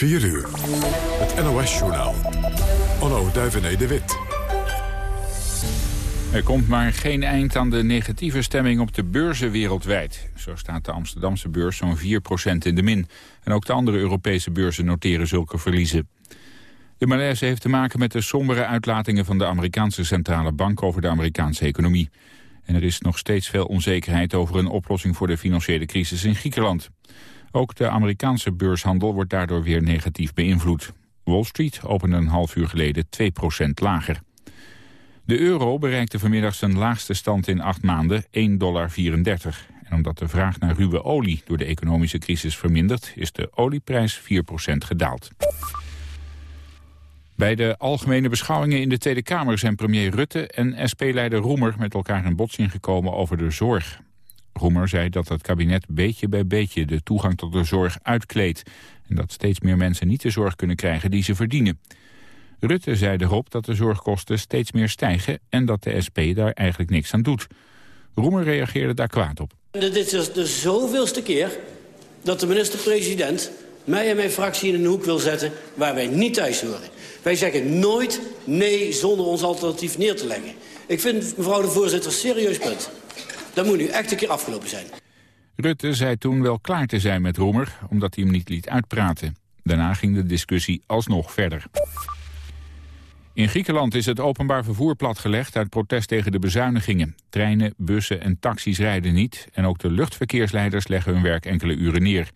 4 uur. Het NOS-journaal. Onno Duivené de Wit. Er komt maar geen eind aan de negatieve stemming op de beurzen wereldwijd. Zo staat de Amsterdamse beurs zo'n 4% in de min. En ook de andere Europese beurzen noteren zulke verliezen. De malaise heeft te maken met de sombere uitlatingen van de Amerikaanse centrale bank over de Amerikaanse economie. En er is nog steeds veel onzekerheid over een oplossing voor de financiële crisis in Griekenland. Ook de Amerikaanse beurshandel wordt daardoor weer negatief beïnvloed. Wall Street opende een half uur geleden 2% lager. De euro bereikte vanmiddag zijn laagste stand in acht maanden, 1,34 dollar. En omdat de vraag naar ruwe olie door de economische crisis vermindert... is de olieprijs 4% gedaald. Bij de algemene beschouwingen in de Tweede Kamer zijn premier Rutte en SP-leider Roemer met elkaar in botsing gekomen over de zorg. Roemer zei dat het kabinet beetje bij beetje de toegang tot de zorg uitkleedt... en dat steeds meer mensen niet de zorg kunnen krijgen die ze verdienen. Rutte zei erop dat de zorgkosten steeds meer stijgen... en dat de SP daar eigenlijk niks aan doet. Roemer reageerde daar kwaad op. Dit is de zoveelste keer dat de minister-president mij en mijn fractie in een hoek wil zetten waar wij niet thuis horen. Wij zeggen nooit nee zonder ons alternatief neer te leggen. Ik vind, mevrouw de voorzitter, serieus punt. Dat moet nu echt een keer afgelopen zijn. Rutte zei toen wel klaar te zijn met Roemer, omdat hij hem niet liet uitpraten. Daarna ging de discussie alsnog verder. In Griekenland is het openbaar vervoer platgelegd uit protest tegen de bezuinigingen. Treinen, bussen en taxis rijden niet en ook de luchtverkeersleiders leggen hun werk enkele uren neer.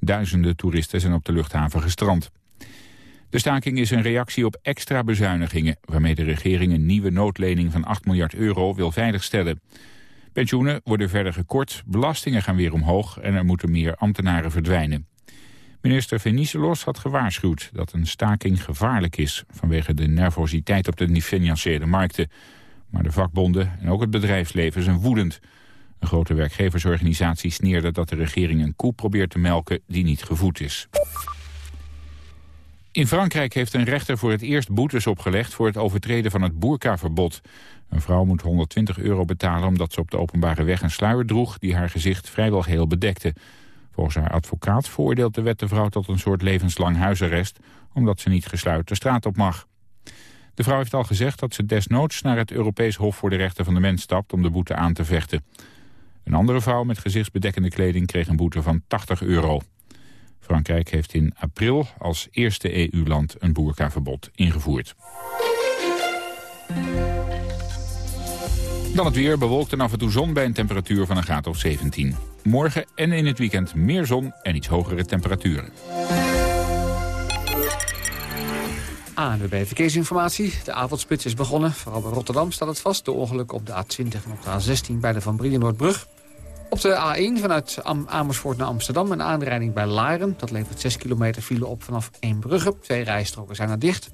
Duizenden toeristen zijn op de luchthaven gestrand. De staking is een reactie op extra bezuinigingen... waarmee de regering een nieuwe noodlening van 8 miljard euro wil veiligstellen. Pensioenen worden verder gekort, belastingen gaan weer omhoog... en er moeten meer ambtenaren verdwijnen. Minister Venizelos had gewaarschuwd dat een staking gevaarlijk is... vanwege de nervositeit op de financiële markten. Maar de vakbonden en ook het bedrijfsleven zijn woedend. Een grote werkgeversorganisatie sneerde dat de regering een koe probeert te melken die niet gevoed is. In Frankrijk heeft een rechter voor het eerst boetes opgelegd... voor het overtreden van het boerkaverbod. Een vrouw moet 120 euro betalen omdat ze op de openbare weg een sluier droeg... die haar gezicht vrijwel geheel bedekte. Volgens haar advocaat veroordeelt de wet de vrouw tot een soort levenslang huisarrest... omdat ze niet gesluit de straat op mag. De vrouw heeft al gezegd dat ze desnoods naar het Europees Hof voor de Rechten van de Mens stapt... om de boete aan te vechten. Een andere vrouw met gezichtsbedekkende kleding kreeg een boete van 80 euro. Frankrijk heeft in april als eerste EU-land een boerkaverbod ingevoerd. Dan het weer, bewolkt en af en toe zon bij een temperatuur van een graad of 17. Morgen en in het weekend meer zon en iets hogere temperaturen. ANWB Verkeersinformatie. De avondspits is begonnen. Vooral bij Rotterdam staat het vast. De ongeluk op de A20 en op de A16 bij de Van Brienenoordbrug. Op de A1 vanuit Amersfoort naar Amsterdam een aanrijding bij Laren. Dat levert 6 kilometer file op vanaf Eembrugge. Twee rijstroken zijn er dicht.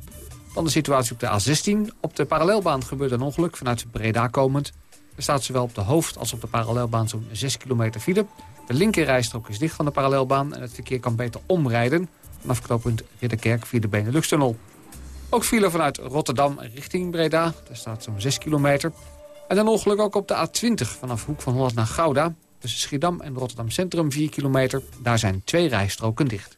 Dan de situatie op de A16. Op de parallelbaan gebeurt een ongeluk vanuit Breda komend. Er staat zowel op de hoofd als op de parallelbaan zo'n 6 kilometer file. De linkerrijstrook is dicht van de parallelbaan en het verkeer kan beter omrijden. Vanaf knooppunt Ridderkerk via de Benelux-tunnel. Ook file vanuit Rotterdam richting Breda. Daar staat zo'n 6 kilometer. En een ongeluk ook op de A20 vanaf Hoek van Holland naar Gouda. Tussen Schiedam en Rotterdam Centrum 4 kilometer. Daar zijn twee rijstroken dicht.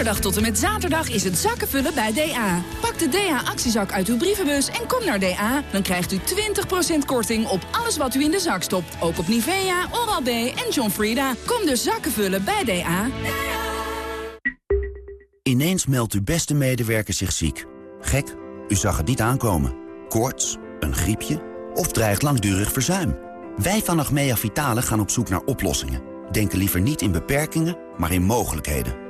Donderdag tot en met zaterdag is het zakkenvullen bij DA. Pak de DA-actiezak uit uw brievenbus en kom naar DA. Dan krijgt u 20% korting op alles wat u in de zak stopt. Ook op Nivea, Oral-B en John Frieda. Kom dus zakkenvullen bij DA. Ineens meldt uw beste medewerker zich ziek. Gek, u zag het niet aankomen. Koorts, een griepje of dreigt langdurig verzuim. Wij van Achmea Vitale gaan op zoek naar oplossingen. Denken liever niet in beperkingen, maar in mogelijkheden.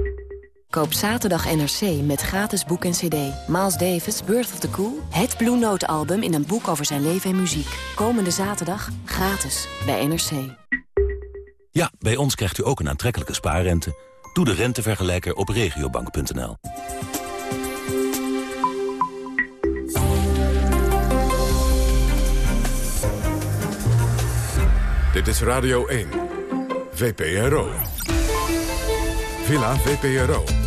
Koop zaterdag NRC met gratis boek en cd. Miles Davis, Birth of the Cool. Het Blue Note album in een boek over zijn leven en muziek. Komende zaterdag gratis bij NRC. Ja, bij ons krijgt u ook een aantrekkelijke spaarrente. Doe de rentevergelijker op regiobank.nl. Dit is Radio 1. VPRO. Villa VPRO.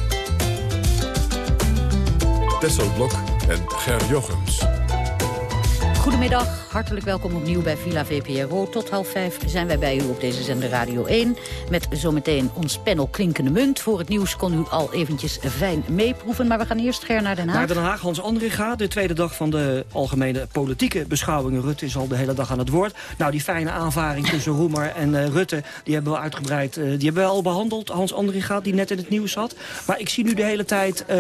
Tesselblok en Ger Jochems. Goedemiddag, hartelijk welkom opnieuw bij Villa VPRO. Tot half vijf zijn wij bij u op deze zender Radio 1. Met zometeen ons panel Klinkende Munt. Voor het nieuws kon u al eventjes fijn meeproeven. Maar we gaan eerst Ger naar Den Haag. Naar Den Haag, Hans Andringa. De tweede dag van de algemene politieke beschouwingen. Rutte is al de hele dag aan het woord. Nou, die fijne aanvaring tussen Roemer en uh, Rutte... die hebben we uitgebreid, uh, die hebben we al behandeld. Hans Andringa, die net in het nieuws zat. Maar ik zie nu de hele tijd... Uh,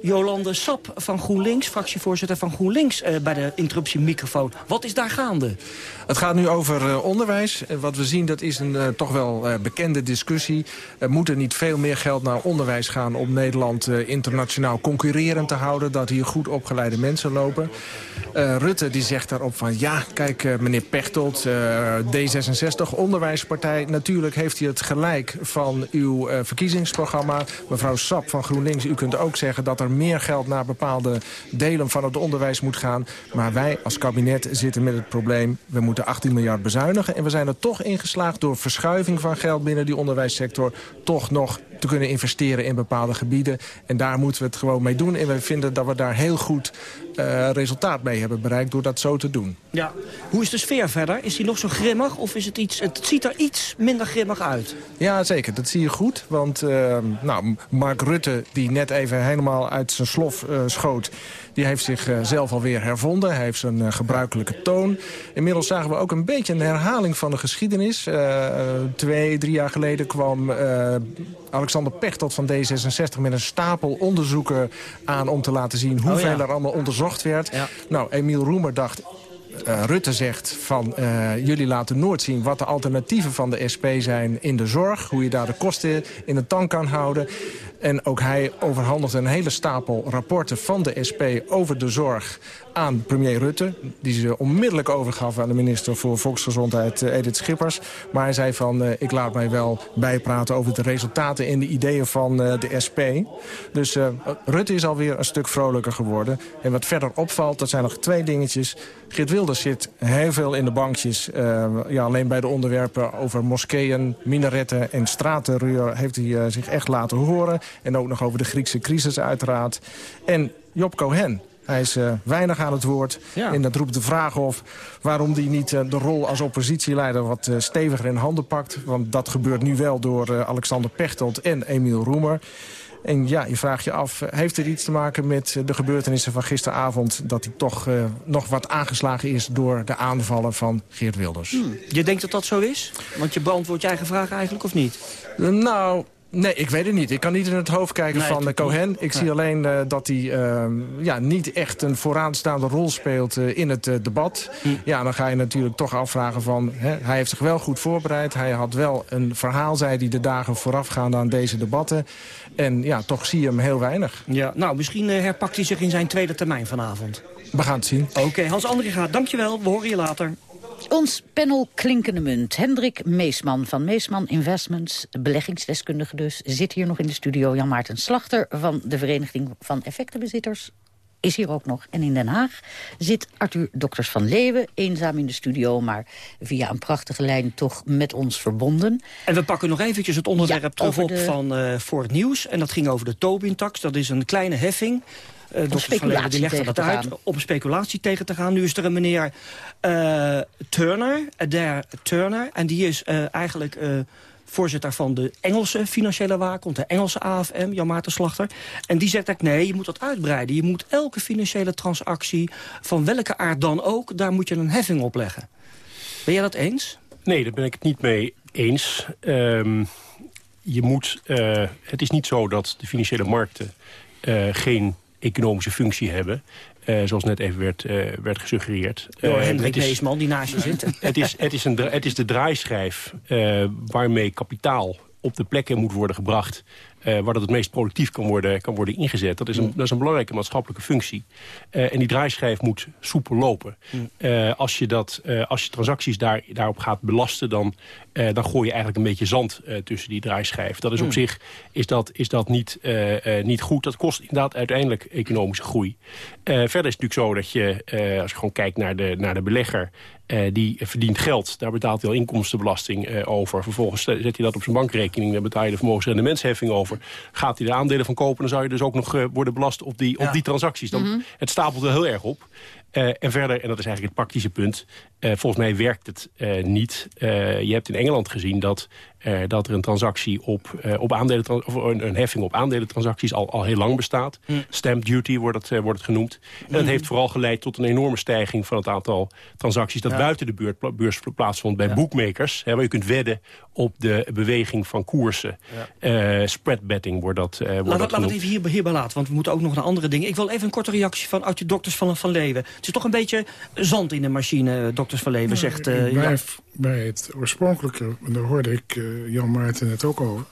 Jolande Sap van GroenLinks, fractievoorzitter van GroenLinks... bij de interruptiemicrofoon. Wat is daar gaande? Het gaat nu over uh, onderwijs. wat we zien, dat is een uh, toch wel bekende discussie. Moet er niet veel meer geld naar onderwijs gaan... om Nederland internationaal concurrerend te houden. Dat hier goed opgeleide mensen lopen. Rutte die zegt daarop van... ja, kijk, meneer Pechtold, D66, onderwijspartij... natuurlijk heeft hij het gelijk van uw verkiezingsprogramma. Mevrouw Sap van GroenLinks, u kunt ook zeggen... dat er meer geld naar bepaalde delen van het onderwijs moet gaan. Maar wij als kabinet zitten met het probleem... we moeten 18 miljard bezuinigen. En we zijn er toch ingeslaagd door verschuiving van geld binnen die onderwijssector... toch nog te kunnen investeren in bepaalde gebieden. En daar moeten we het gewoon mee doen. En we vinden dat we daar heel goed uh, resultaat mee hebben bereikt door dat zo te doen. Ja. Hoe is de sfeer verder? Is die nog zo grimmig of is het iets... Het ziet er iets minder grimmig uit. Ja, zeker. Dat zie je goed. Want uh, nou, Mark Rutte, die net even helemaal uit zijn slof uh, schoot... die heeft zichzelf alweer hervonden. Hij heeft zijn gebruikelijke toon. Inmiddels zagen we ook een beetje een herhaling van de geschiedenis. twee, drie jaar geleden kwam Alexander Pechtold van D66 met een stapel onderzoeken aan... om te laten zien hoeveel oh ja. er allemaal onderzocht werd. Ja. Nou, Emiel Roemer dacht... Uh, Rutte zegt van uh, jullie laten nooit zien wat de alternatieven van de SP zijn in de zorg. Hoe je daar de kosten in de tank kan houden. En ook hij overhandigt een hele stapel rapporten van de SP over de zorg aan premier Rutte. Die ze onmiddellijk overgaf aan de minister voor Volksgezondheid Edith Schippers. Maar hij zei van uh, ik laat mij wel bijpraten over de resultaten en de ideeën van uh, de SP. Dus Rutte is alweer een stuk vrolijker geworden. En wat verder opvalt, dat zijn nog twee dingetjes. Geert Wilders zit heel veel in de bankjes. ja, alleen bij de onderwerpen over moskeeën, minaretten en straatterreur heeft hij zich echt laten horen. En ook nog over de Griekse crisis uiteraard. En Job Cohen, hij is uh, weinig aan het woord. Ja. En dat roept de vraag of waarom hij niet uh, de rol als oppositieleider wat uh, steviger in handen pakt. Want dat gebeurt nu wel door Alexander Pechtold en Emiel Roemer. En ja, je vraagt je af, heeft er iets te maken met de gebeurtenissen van gisteravond... dat hij toch nog wat aangeslagen is door de aanvallen van Geert Wilders? Hmm. Je denkt dat dat zo is? Want je beantwoordt je eigen vraag eigenlijk of niet? Nou, Nee, ik weet het niet. Ik kan niet in het hoofd kijken nee, van de Cohen. Ik nee. zie alleen uh, dat hij uh, ja, niet echt een vooraanstaande rol speelt uh, in het debat. Hm. Ja, dan ga je natuurlijk toch afvragen van... Hè, hij heeft zich wel goed voorbereid. Hij had wel een verhaal, zei hij, de dagen voorafgaand aan deze debatten. En ja, toch zie je hem heel weinig. Ja, nou, misschien herpakt hij zich in zijn tweede termijn vanavond. We gaan het zien. Oké, okay, Hans Andringa, dankjewel. We horen je later. Ons panel Klinkende Munt. Hendrik Meesman van Meesman Investments, beleggingsdeskundige dus... zit hier nog in de studio. Jan Maarten Slachter van de Vereniging van Effectenbezitters is hier ook nog. En in Den Haag zit Arthur Dokters van Leeuwen, eenzaam in de studio... maar via een prachtige lijn toch met ons verbonden. En we pakken nog eventjes het onderwerp ja, terug op de... van uh, voor het nieuws. En dat ging over de Tobin-tax. Dat is een kleine heffing uh, om speculatie die legde dat uit, om speculatie tegen te gaan. Nu is er een meneer uh, Turner, Adair Turner, en die is uh, eigenlijk voorzitter van de Engelse financiële waakhond... de Engelse AFM, Jan Maarten Slachter. En die zegt dat nee, je moet dat uitbreiden. Je moet elke financiële transactie, van welke aard dan ook... daar moet je een heffing op leggen. Ben jij dat eens? Nee, daar ben ik het niet mee eens. Ehm, je moet, uh, het is niet zo dat de financiële markten uh, geen economische functie hebben. Uh, zoals net even werd, uh, werd gesuggereerd. Uh, Door Hendrik Neesman, die naast je zit. het, is, het, is een, het is de draaischijf waarmee kapitaal op de plekken moet worden gebracht... Uh, waar dat het meest productief kan worden, kan worden ingezet. Dat is, een, mm. dat is een belangrijke maatschappelijke functie. Uh, en die draaischijf moet soepel lopen. Mm. Uh, als, je dat, als je transacties daar, daarop gaat belasten... dan, dan gooi je eigenlijk een beetje zand tussen die draaischijf. Dat is op mm. zich is dat, is dat niet, niet goed. Dat kost inderdaad uiteindelijk economische groei. verder is het natuurlijk zo dat je, als je gewoon kijkt naar de, naar de belegger... Uh, die verdient geld, daar betaalt hij al inkomstenbelasting uh, over. Vervolgens zet hij dat op zijn bankrekening, daar betaal je de vermogensrendementsheffing over. Gaat hij er aandelen van kopen, dan zou je dus ook nog uh, worden belast op die, ja. op die transacties. Dan, mm -hmm. Het stapelt er heel erg op. en verder, en dat is eigenlijk het praktische punt... volgens mij werkt het niet. je hebt in Engeland gezien dat uh, dat er een transactie op, uh, op aandelen, of een, een, heffing op aandelentransacties al, al heel lang bestaat. Mm. Stamp duty wordt het, uh, wordt het genoemd. En dat mm. heeft vooral geleid tot een enorme stijging van het aantal transacties dat ja. buiten de beurt, beurs plaatsvond bij ja. boekmakers. Hè, waar je kunt wedden op de beweging van koersen. Ja. spread betting wordt dat, wordt Laat, dat laat het even hier, hierbij laten, want we moeten ook nog naar andere dingen. Ik wil even een korte reactie van uit de dokters van, van Leeuwen. Het is toch een beetje zand in de machine, dokters van Leeuwen, zegt... ik blijf bij het oorspronkelijke, en daar hoorde ik Jan Maarten het ook over...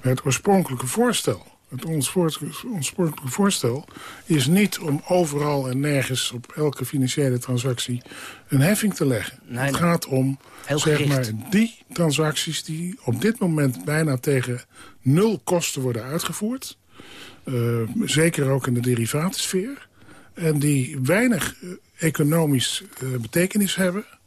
bij het oorspronkelijke voorstel. Het oorspronkelijke voorstel is niet om overal en nergens... op elke financiële transactie een heffing te leggen. Nee, het gaat om zeg maar, die transacties die op dit moment... bijna tegen nul kosten worden uitgevoerd. Uh, zeker ook in de derivatensfeer. En die weinig uh, economisch uh, betekenis hebben en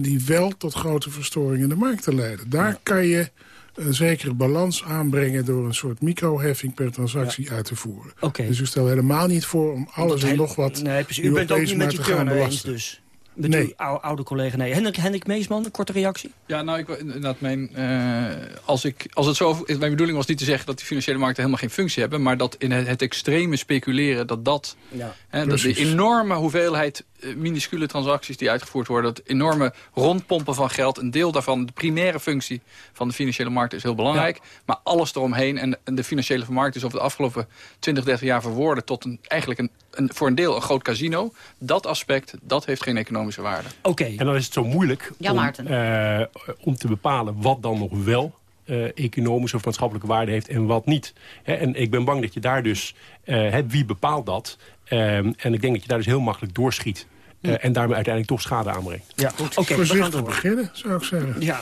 die wel tot grote verstoringen in de markten leiden. Daar ja. kan je een zekere balans aanbrengen... door een soort microheffing per transactie ja. uit te voeren. Okay. Dus u stelt helemaal niet voor om alles en nog wat... Nee, precies. U bent ook niet met die Turner eens dus. Met nee. uw oude collega. Nee. Hendrik, Hendrik Meesman, een korte reactie? Ja, nou, ik, inderdaad, mijn, uh, als, ik, als het zo... Mijn bedoeling was niet te zeggen dat die financiële markten helemaal geen functie hebben... maar dat in het, het extreme speculeren, dat dat... Ja, hè, dat de enorme hoeveelheid minuscule transacties die uitgevoerd worden... dat enorme rondpompen van geld, een deel daarvan... de primaire functie van de financiële markt is heel belangrijk. Ja. Maar alles eromheen en, de financiële markt is over de afgelopen 20, 30 jaar verworden... tot een, eigenlijk een, een, voor een deel een groot casino. Dat aspect, dat heeft geen economische waarde. Oké. Okay. En dan is het zo moeilijk ja, om, uh, om te bepalen wat dan nog wel uh, economische of maatschappelijke waarde heeft en wat niet. He, en ik ben bang dat je daar dus, uh, he, wie bepaalt dat? Um, en ik denk dat je daar dus heel makkelijk doorschiet. Uh, en daarmee uiteindelijk toch schade aanbrengt. Ja, oké. Okay, we gaan door. beginnen, zou ik zeggen. Ja.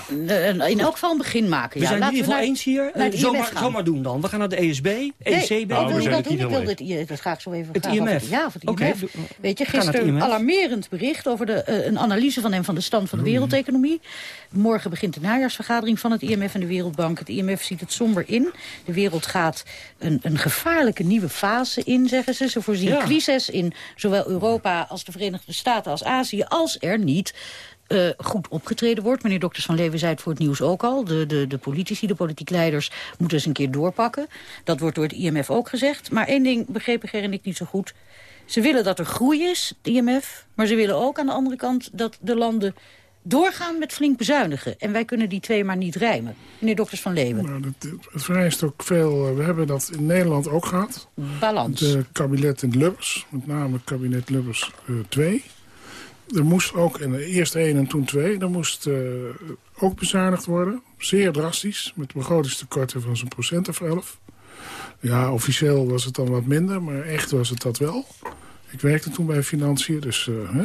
In elk geval een begin maken. We ja. zijn Laten in ieder geval eens hier. naar zomaar, zomaar doen dan. We gaan naar de ESB, ECB. Nee, nou, ik wil dat doen. Ik wil dit, dat graag zo even Het IMF? Het, ja, voor het IMF. Okay. Weet je, gisteren een alarmerend bericht over de, uh, een analyse van hem van de stand van de wereldeconomie. Morgen begint de najaarsvergadering van het IMF en de Wereldbank. Het IMF ziet het somber in. De wereld gaat een, een gevaarlijke nieuwe fase in, zeggen ze. Ze voorzien ja. crises in zowel Europa als de Verenigde Staten als Azië... als er niet uh, goed opgetreden wordt. Meneer Dokters van Leeuwen zei het voor het nieuws ook al. De, de, de politici, de politiek leiders moeten eens een keer doorpakken. Dat wordt door het IMF ook gezegd. Maar één ding begrepen Ger en ik niet zo goed. Ze willen dat er groei is, het IMF. Maar ze willen ook aan de andere kant dat de landen doorgaan met flink bezuinigen. En wij kunnen die twee maar niet rijmen. Meneer Dokters van Leeuwen. Nou, dat, het vereist ook veel... We hebben dat in Nederland ook gehad. Balans. De kabinet in Lubbers. Met name kabinet Lubbers 2. Uh, er moest ook, in de eerste 1 en toen 2... er moest uh, ook bezuinigd worden. Zeer drastisch. Met begrotingstekorten van zo'n procent of 11. Ja, officieel was het dan wat minder. Maar echt was het dat wel. Ik werkte toen bij Financiën, dus... Uh, hè,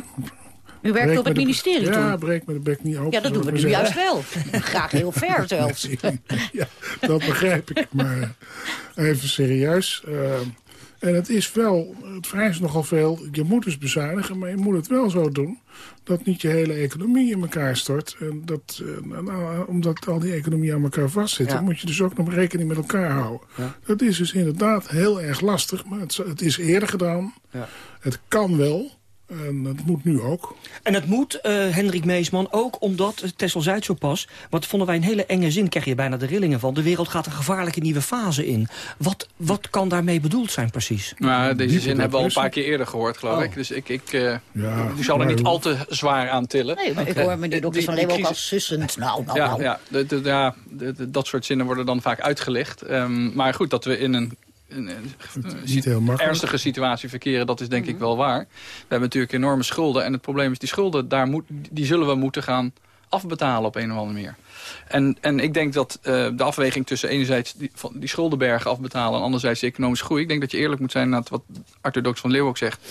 u werkt op het ministerie de? Ja, breek me de bek niet open. Ja, dat doen we nu juist wel. Graag heel ver zelfs. ja, dat begrijp ik. Maar even serieus. Uh, en het is wel, het vereist nogal veel. Je moet dus bezuinigen, maar je moet het wel zo doen... dat niet je hele economie in elkaar stort. En dat, uh, nou, omdat al die economie aan elkaar vastzit... Ja. moet je dus ook nog rekening met elkaar houden. Ja. Dat is dus inderdaad heel erg lastig, maar het, het is eerder gedaan. Ja. Het kan wel... En dat moet nu ook. En het moet, uh, Hendrik Meesman, ook omdat Tessel Zuid zo pas... wat vonden wij een hele enge zin, krijg je bijna de rillingen van... de wereld gaat een gevaarlijke nieuwe fase in. Wat, wat kan daarmee bedoeld zijn precies? Nou, deze zin hebben we al een paar keer eerder gehoord, geloof oh. ik. Dus ik, ik uh, ja, die zal er niet al te zwaar aan tillen. Nee, maar ik hoor meneer Dokter van Leeuwen ook al sussend. Nou, nou, ja, nou. Ja, de, de, ja de, dat soort zinnen worden dan vaak uitgelegd. Um, maar goed, dat we in een een, een ernstige situatie verkeren, dat is denk ik wel waar. We hebben natuurlijk enorme schulden. En het probleem is, die schulden, daar moet, die zullen we moeten gaan afbetalen op een of andere manier. En, en ik denk dat uh, de afweging tussen enerzijds die, van die schuldenbergen afbetalen... en anderzijds de economische groei... ik denk dat je eerlijk moet zijn naar wat Arthur Dox van Leeuw ook zegt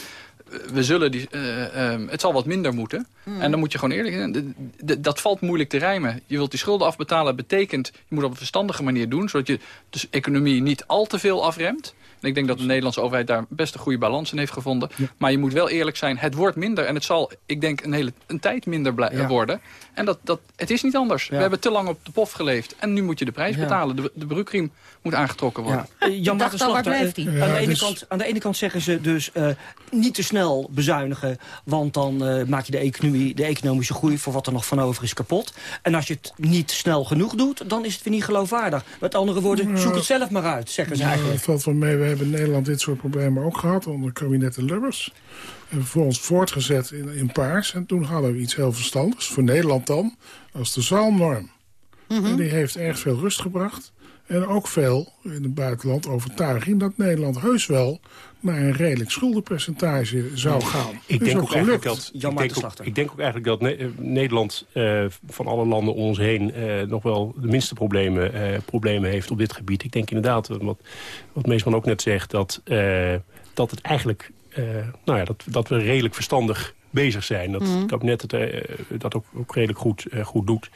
we zullen die, uh, um, het zal wat minder moeten. Hmm. En dan moet je gewoon eerlijk zijn. Dat valt moeilijk te rijmen. Je wilt die schulden afbetalen. betekent, je moet op een verstandige manier doen. Zodat je de economie niet al te veel afremt. En ik denk dat de Nederlandse overheid daar best een goede balans in heeft gevonden. Maar je moet wel eerlijk zijn, het wordt minder. En het zal, ik denk, een hele een tijd minder worden. En dat, dat, het is niet anders. We hebben te lang op de pof geleefd. En nu moet je de prijs betalen. De, de broekriem moet aangetrokken worden. Uh, Jan Marten Slachter, uh, aan, de ene dus... kant, aan de ene kant zeggen ze dus uh, niet te snel bezuinigen. Want dan maak je de, economie, de economische groei voor wat er nog van over is kapot. En als je het niet snel genoeg doet, dan is het weer niet geloofwaardig. Met andere woorden, zoek het zelf maar uit, zeggen ze eigenlijk. Het valt mee. We hebben in Nederland dit soort problemen ook gehad onder kabinetten Lubbers. En voor ons voortgezet in, in paars. En toen hadden we iets heel verstandigs, voor Nederland dan, als de zaalnorm. Mm En die heeft erg veel rust gebracht. En ook veel in het buitenland overtuiging dat Nederland heus wel naar een redelijk schuldenpercentage zou gaan. Ik denk, ook, eigenlijk dat, ik, denk ook, ik denk ook eigenlijk dat eh, Nederland uh, van alle landen om ons heen uh, nog wel de minste problemen, uh, problemen heeft op dit gebied. Ik denk inderdaad, wat, wat Meesman ook net zegt, dat, dat het eigenlijk nou ja, dat, dat we redelijk verstandig bezig zijn. Dat het kabinet het, uh, dat ook, ook redelijk goed, uh, goed doet.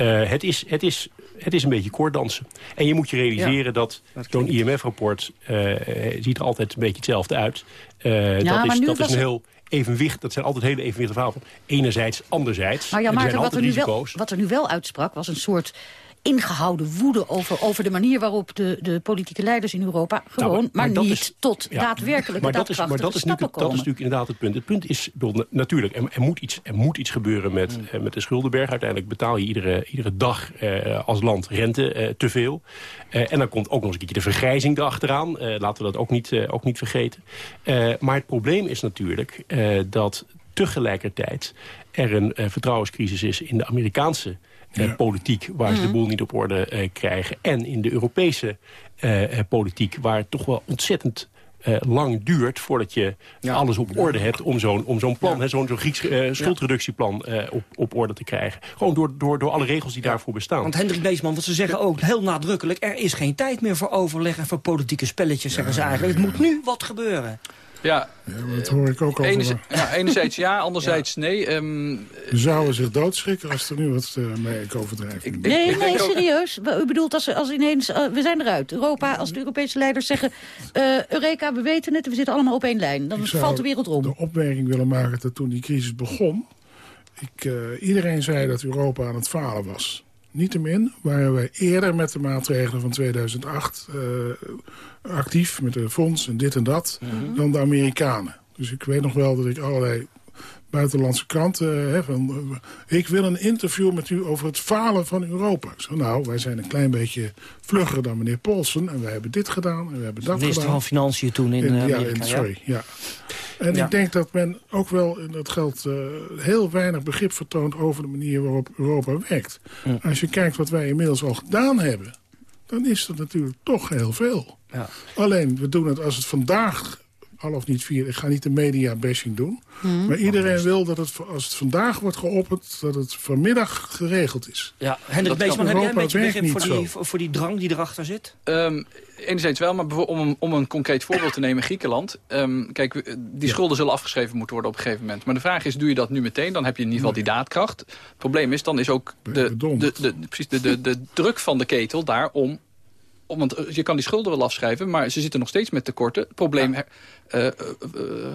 Uh, het, is, het, is, het is een beetje koorddansen. En je moet je realiseren ja, dat zo'n IMF-rapport ziet er altijd een beetje hetzelfde uit. ja, dat is, dat is een heel evenwicht, dat zijn altijd hele evenwichtige verhalen. Enerzijds, anderzijds. Maar ja, Maarten, wat, er nu wel, wat er nu wel uitsprak was een soort ingehouden woede over, over de manier waarop de, de politieke leiders in Europa gewoon, nou, maar, maar, niet is, tot ja, daadwerkelijke maar dat is, maar dat is, nu, dat is natuurlijk inderdaad het punt. Het punt is, bedoel, natuurlijk, er, er, moet iets, er moet iets gebeuren met, mm. eh, met de schuldenberg. Uiteindelijk betaal je iedere, iedere dag eh, als land rente eh, te veel. Eh, en dan komt ook nog eens een keertje de vergrijzing erachteraan. Uh, laten we dat ook niet, ook niet vergeten. maar het probleem is natuurlijk dat tegelijkertijd er een vertrouwenscrisis is in de Amerikaanse ja. politiek... waar ze de boel niet op orde uh, krijgen. En in de Europese uh, politiek... waar het toch wel ontzettend uh, lang duurt voordat je ja. alles op orde hebt... om zo'n zo'n plan, ja. zo'n zo Grieks uh, schuldreductieplan uh, op, op orde te krijgen. Gewoon door, door, door alle regels die daarvoor bestaan. Want Hendrik Beesman, wat ze zeggen ook heel nadrukkelijk... er is geen tijd meer voor overleg en voor politieke spelletjes, zeggen ze eigenlijk. Het moet nu wat gebeuren. Ja, ja dat hoor ik ook over. ja, enerzijds ja, anderzijds nee. Um, zouden zich doodschrikken als er nu wat uh, mee ik overdrijf. nee, nee, serieus. U bedoelt als, als ineens, uh, we zijn eruit. Europa, als de Europese leiders zeggen... Uh, Eureka, we weten het, we zitten allemaal op één lijn. Dan valt de wereld om. de opmerking willen maken dat toen die crisis begon... Ik, iedereen zei dat Europa aan het falen was. Niettemin waren wij eerder met de maatregelen van 2008 uh, actief... met de fonds en dit en dat, mhm. dan de Amerikanen. Dus ik weet nog wel dat ik allerlei buitenlandse kranten... Hè, van, uh, ik wil een interview met u over het falen van Europa. Zo, nou, wij zijn een klein beetje vlugger dan meneer Polsen... en wij hebben dit gedaan en we hebben dat gedaan. Minister van Financiën toen in, in Amerika. Ja, sorry, ja. En ik denk dat men ook wel, in dat geldt, uh, heel weinig begrip vertoont... over de manier waarop Europa werkt. Als je kijkt wat wij inmiddels al gedaan hebben... dan is dat natuurlijk toch heel veel. Ja. Alleen, we doen het als het vandaag al of niet vier. Ik ga niet de media-bashing doen. Hmm. Maar iedereen wil dat het, als het vandaag wordt geopperd... dat het vanmiddag geregeld is. Ja, Hendrik Beesman, heb jij een beetje begrip voor die, voor, die drang die erachter zit? Um, enerzijds wel, maar om een, om een concreet voorbeeld te nemen, Griekenland. Um, kijk, die schulden zullen afgeschreven moeten worden op een gegeven moment. Maar de vraag is, doe je dat nu meteen? Dan heb je in ieder geval die daadkracht. Het probleem is, dan is ook de, de, de, precies de, de, de druk van de ketel daar om want eh, je kan die schulden wel afschrijven, maar ze zitten nog steeds met tekorten. Het probleem uh, uh,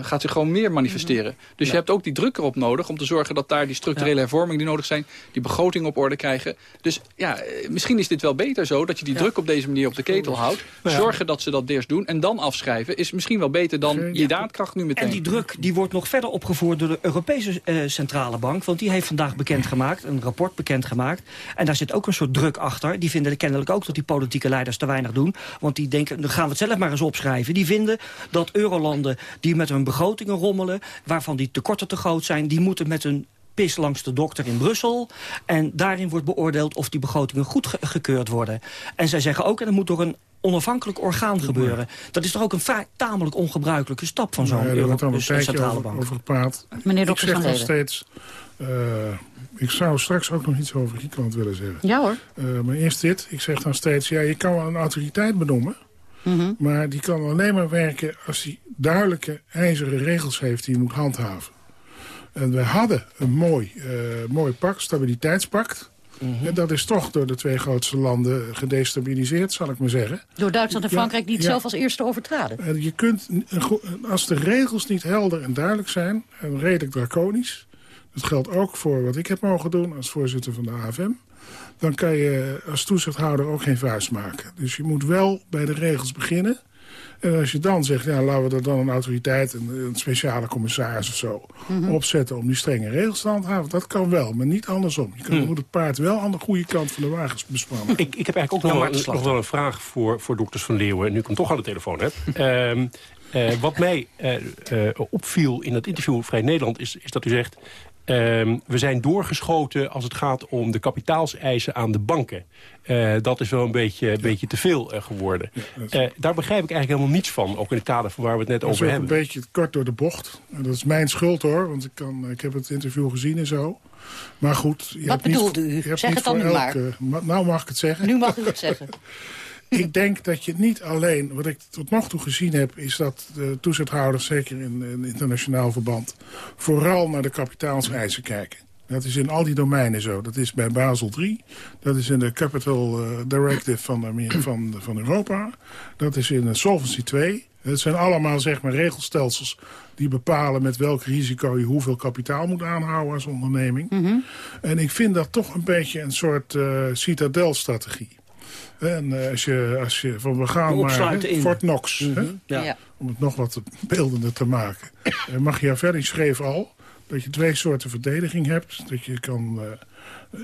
gaat zich gewoon meer manifesteren. Dus je hebt ook die druk erop nodig om te zorgen dat daar die structurele hervormingen die nodig zijn, die begroting op orde krijgen. Dus ja, misschien is dit wel beter zo, dat je die druk op deze manier op de ketel houdt. Zorgen dat ze dat eerst doen en dan afschrijven is misschien wel beter dan je daadkracht nu meteen. En die druk die wordt nog verder opgevoerd door de Europese Centrale Bank, want die heeft vandaag bekendgemaakt, een rapport bekendgemaakt. En daar zit ook een soort druk achter. Die vinden kennelijk ook dat die politieke leiders te weinig doen. Want die denken, dan gaan we het zelf maar eens opschrijven. Die vinden dat eurolanden die met hun begrotingen rommelen... waarvan die tekorten te groot zijn... die moeten met hun pis langs de dokter in Brussel. En daarin wordt beoordeeld of die begrotingen goed gekeurd worden. En zij zeggen ook, en dat moet door een onafhankelijk orgaan gebeuren. Dat is toch ook een tamelijk ongebruikelijke stap van zo'n ja, een centrale bank. Over gepraat. Meneer Ik zeg nog steeds... Uh, ik zou straks ook nog iets over Griekenland willen zeggen. Ja hoor. Uh, maar eerst dit. Ik zeg dan steeds, ja, je kan wel een autoriteit benoemen. Mm Maar die kan alleen maar werken als hij duidelijke ijzeren regels heeft die je moet handhaven. En we hadden een mooi, uh, mooi pact, stabiliteitspact. Mm En dat is toch door de twee grootste landen gedestabiliseerd, zal ik maar zeggen. Door Duitsland en Frankrijk die het zelf als eerste overtraden. En je kunt, als de regels niet helder en duidelijk zijn... en redelijk draconisch... dat geldt ook voor wat ik heb mogen doen als voorzitter van de AFM... dan kan je als toezichthouder ook geen vuist maken. Dus je moet wel bij de regels beginnen... En als je dan zegt, ja, laten we er dan een autoriteit, een, een speciale commissaris of zo, mhm. opzetten om die strenge regels te handhaven, dat kan wel, maar niet andersom. Je kan, mhm. moet het paard wel aan de goede kant van de wagens bespannen. Ik, ik heb eigenlijk ook nog, wel, nog wel een vraag voor, voor dokters van Leeuwen, nu ik hem toch aan de telefoon heb. um, uh, wat mij uh, uh, opviel in het interview Vrij Nederland is, is dat u zegt... Um, we zijn doorgeschoten als het gaat om de kapitaalseisen aan de banken. Uh, dat is wel een beetje, een beetje te veel uh, geworden. Ja, uh, daar begrijp ik eigenlijk helemaal niets van. Ook in het kader van waar we het net dat over hebben. een beetje kort door de bocht. En dat is mijn schuld hoor. Want ik, kan, ik heb het interview gezien en zo. Maar goed. Je Wat bedoelde u? Zeg het dan nu elke, maar. Nou mag ik het zeggen. Nu mag u het zeggen. ik denk dat je niet alleen... Wat ik tot nog toe gezien heb... is dat de toezichthouders, zeker in, in internationaal verband... vooral naar de kapitaalseisen kijken. Dat is in al die domeinen zo. Dat is bij Basel III. Dat is in de Capital uh, Directive van, van, van Europa. Dat is in de Solvency II. Het zijn allemaal zeg maar, regelstelsels die bepalen met welk risico je hoeveel kapitaal moet aanhouden als onderneming. Mm -hmm. En ik vind dat toch een beetje een soort uh, citadelstrategie. En uh, als, je, als je van we gaan maar in. Fort Knox, mm -hmm. ja. om het nog wat beeldender te maken. Uh, Machiavelli schreef al dat je twee soorten verdediging hebt. Dat je kan